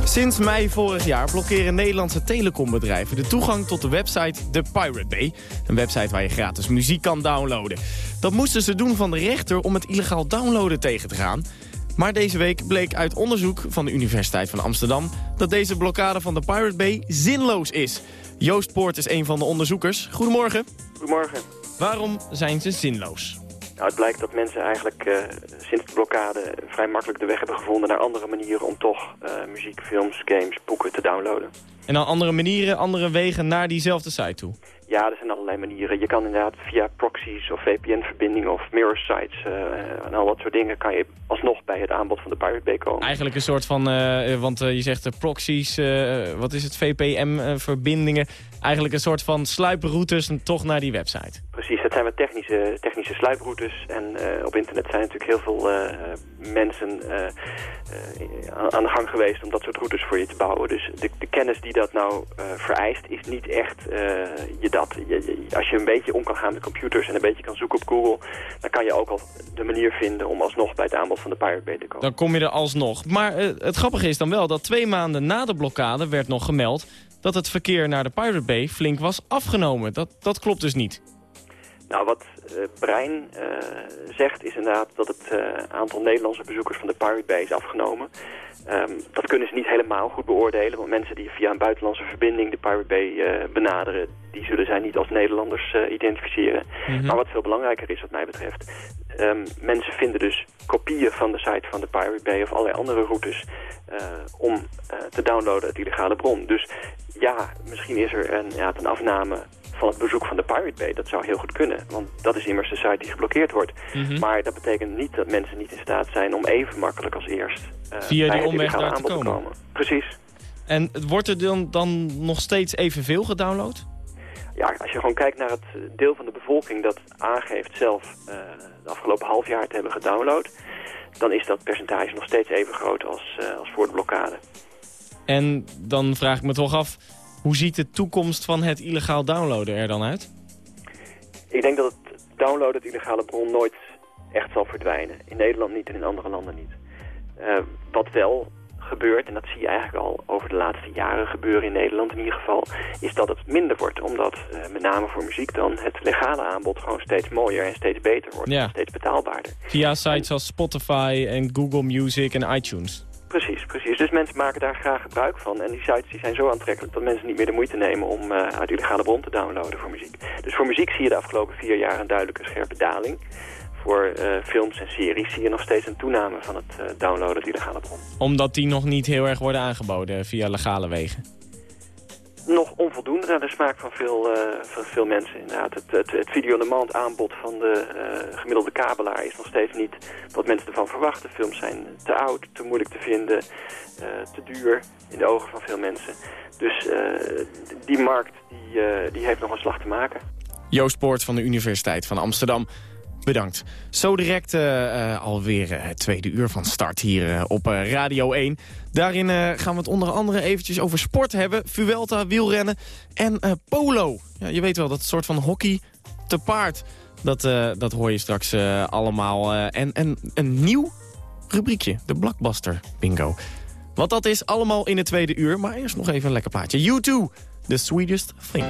Sinds mei vorig jaar blokkeren Nederlandse telecombedrijven de toegang tot de website The Pirate Bay. Een website waar je gratis muziek kan downloaden. Dat moesten ze doen van de rechter om het illegaal downloaden tegen te gaan. Maar deze week bleek uit onderzoek van de Universiteit van Amsterdam... dat deze blokkade van de Pirate Bay zinloos is. Joost Poort is een van de onderzoekers. Goedemorgen. Goedemorgen. Waarom zijn ze zinloos? Nou, het blijkt dat mensen eigenlijk eh, sinds de blokkade vrij makkelijk de weg hebben gevonden naar andere manieren om toch eh, muziek, films, games, boeken te downloaden. En dan andere manieren, andere wegen naar diezelfde site toe? Ja, er zijn allerlei manieren. Je kan inderdaad via proxies of VPN-verbindingen of mirror sites eh, en al dat soort dingen kan je alsnog bij het aanbod van de Pirate Bay komen. Eigenlijk een soort van, eh, want eh, je zegt proxies, wat is het, VPM-verbindingen. Eigenlijk een soort van sluiproutes en toch naar die website. Precies, het zijn wat technische, technische sluiproutes. En eh, op internet zijn natuurlijk heel veel eh, mensen eh, aan- de gang geweest om dat soort routes voor je te bouwen. Dus de, de kennis die dat nou vereist is niet echt je dat. Je, je- als je een beetje om kan gaan met computers en een beetje kan zoeken op Google... dan kan je ook al de manier vinden om alsnog bij het aanbod van de Pirate Bay te komen. Dan kom je er alsnog. Maar het grappige is dan wel dat twee maanden na de blokkade werd nog gemeld... dat het verkeer naar de Pirate Bay flink was afgenomen. Dat, dat klopt dus niet. Nou, wat eh, Brein eh, zegt is inderdaad dat het eh, aantal Nederlandse bezoekers van de Pirate Bay is afgenomen. Ehm, dat kunnen ze niet helemaal goed beoordelen, want mensen die via een buitenlandse verbinding de Pirate Bay benaderen, die zullen zij niet als Nederlanders identificeren. Mhm. Maar wat veel belangrijker is wat mij betreft, ehm, mensen vinden dus kopieën van de site van de Pirate Bay of allerlei andere routes eh, om eh, te downloaden uit illegale bron. Dus ja, misschien is er een, ja, een afname van het bezoek van de Pirate Bay. Dat zou heel goed kunnen, want dat is immers de site die geblokkeerd wordt. Mhm. Maar dat betekent niet dat mensen niet in staat zijn om even makkelijk als eerst eh, Via die omweg daar te aanbod komen. Precies. En wordt er dan, dan nog steeds evenveel gedownload? Ja, als je gewoon kijkt naar het deel van de bevolking dat aangeeft zelf eh, de afgelopen half jaar te hebben gedownload, dan is dat percentage nog steeds even groot als, eh, als voor de blokkade. En dan vraag ik me toch af, hoe ziet de toekomst van het illegaal downloaden er dan uit? Ik denk dat het downloaden uit illegale bron nooit echt zal verdwijnen. In Nederland niet en in andere landen niet. Eh, wat wel gebeurt, en dat zie je eigenlijk al over de laatste jaren gebeuren in Nederland in ieder geval, is dat het minder wordt. Omdat eh, met name voor muziek dan het legale aanbod gewoon steeds mooier en steeds beter wordt. Ja. Steeds betaalbaarder. Via sites als Spotify en Google Music en iTunes. Precies, precies. Dus mensen maken daar graag gebruik van. En die sites die zijn zo aantrekkelijk dat mensen niet meer de moeite nemen om eh, uit illegale bron te downloaden voor muziek. Dus voor muziek zie je de afgelopen vier jaar een duidelijke scherpe daling. Voor eh, films en series zie je nog steeds een toename van het eh, downloaden uit illegale bron. Omdat die nog niet heel erg worden aangeboden via legale wegen. Nog onvoldoende naar de smaak van veel, eh, van veel mensen inderdaad. Het, het, het video-on-demand aanbod van de gemiddelde kabelaar is nog steeds niet wat mensen ervan verwachten. Films zijn te oud, te moeilijk te vinden, te duur in de ogen van veel mensen. Dus die markt die, die heeft nog een slag te maken. Joost Poort van de Universiteit van Amsterdam. Bedankt. Zo direct eh, alweer eh, het tweede uur van start hier op Radio 1. Daarin gaan we het onder andere eventjes over sport hebben. Vuelta, wielrennen en polo. Ja, je weet wel, dat soort van hockey te paard. Dat, dat hoor je straks allemaal. en, en een nieuw rubriekje, de Blockbuster Bingo. Wat dat is, allemaal in het tweede uur. Maar eerst nog even een lekker plaatje. U2, The Sweetest Thing.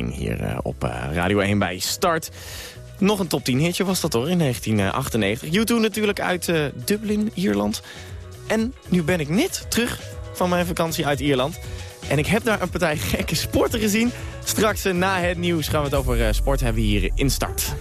Hier eh, op eh, Radio 1 bij Start. Nog een top 10 hitje was dat hoor, in 1998. U2 natuurlijk uit eh, Dublin, Ierland. En nu ben ik net terug van mijn vakantie uit Ierland. En ik heb daar een partij gekke sporten gezien. Straks na het nieuws gaan we het over sport hebben hier in Start.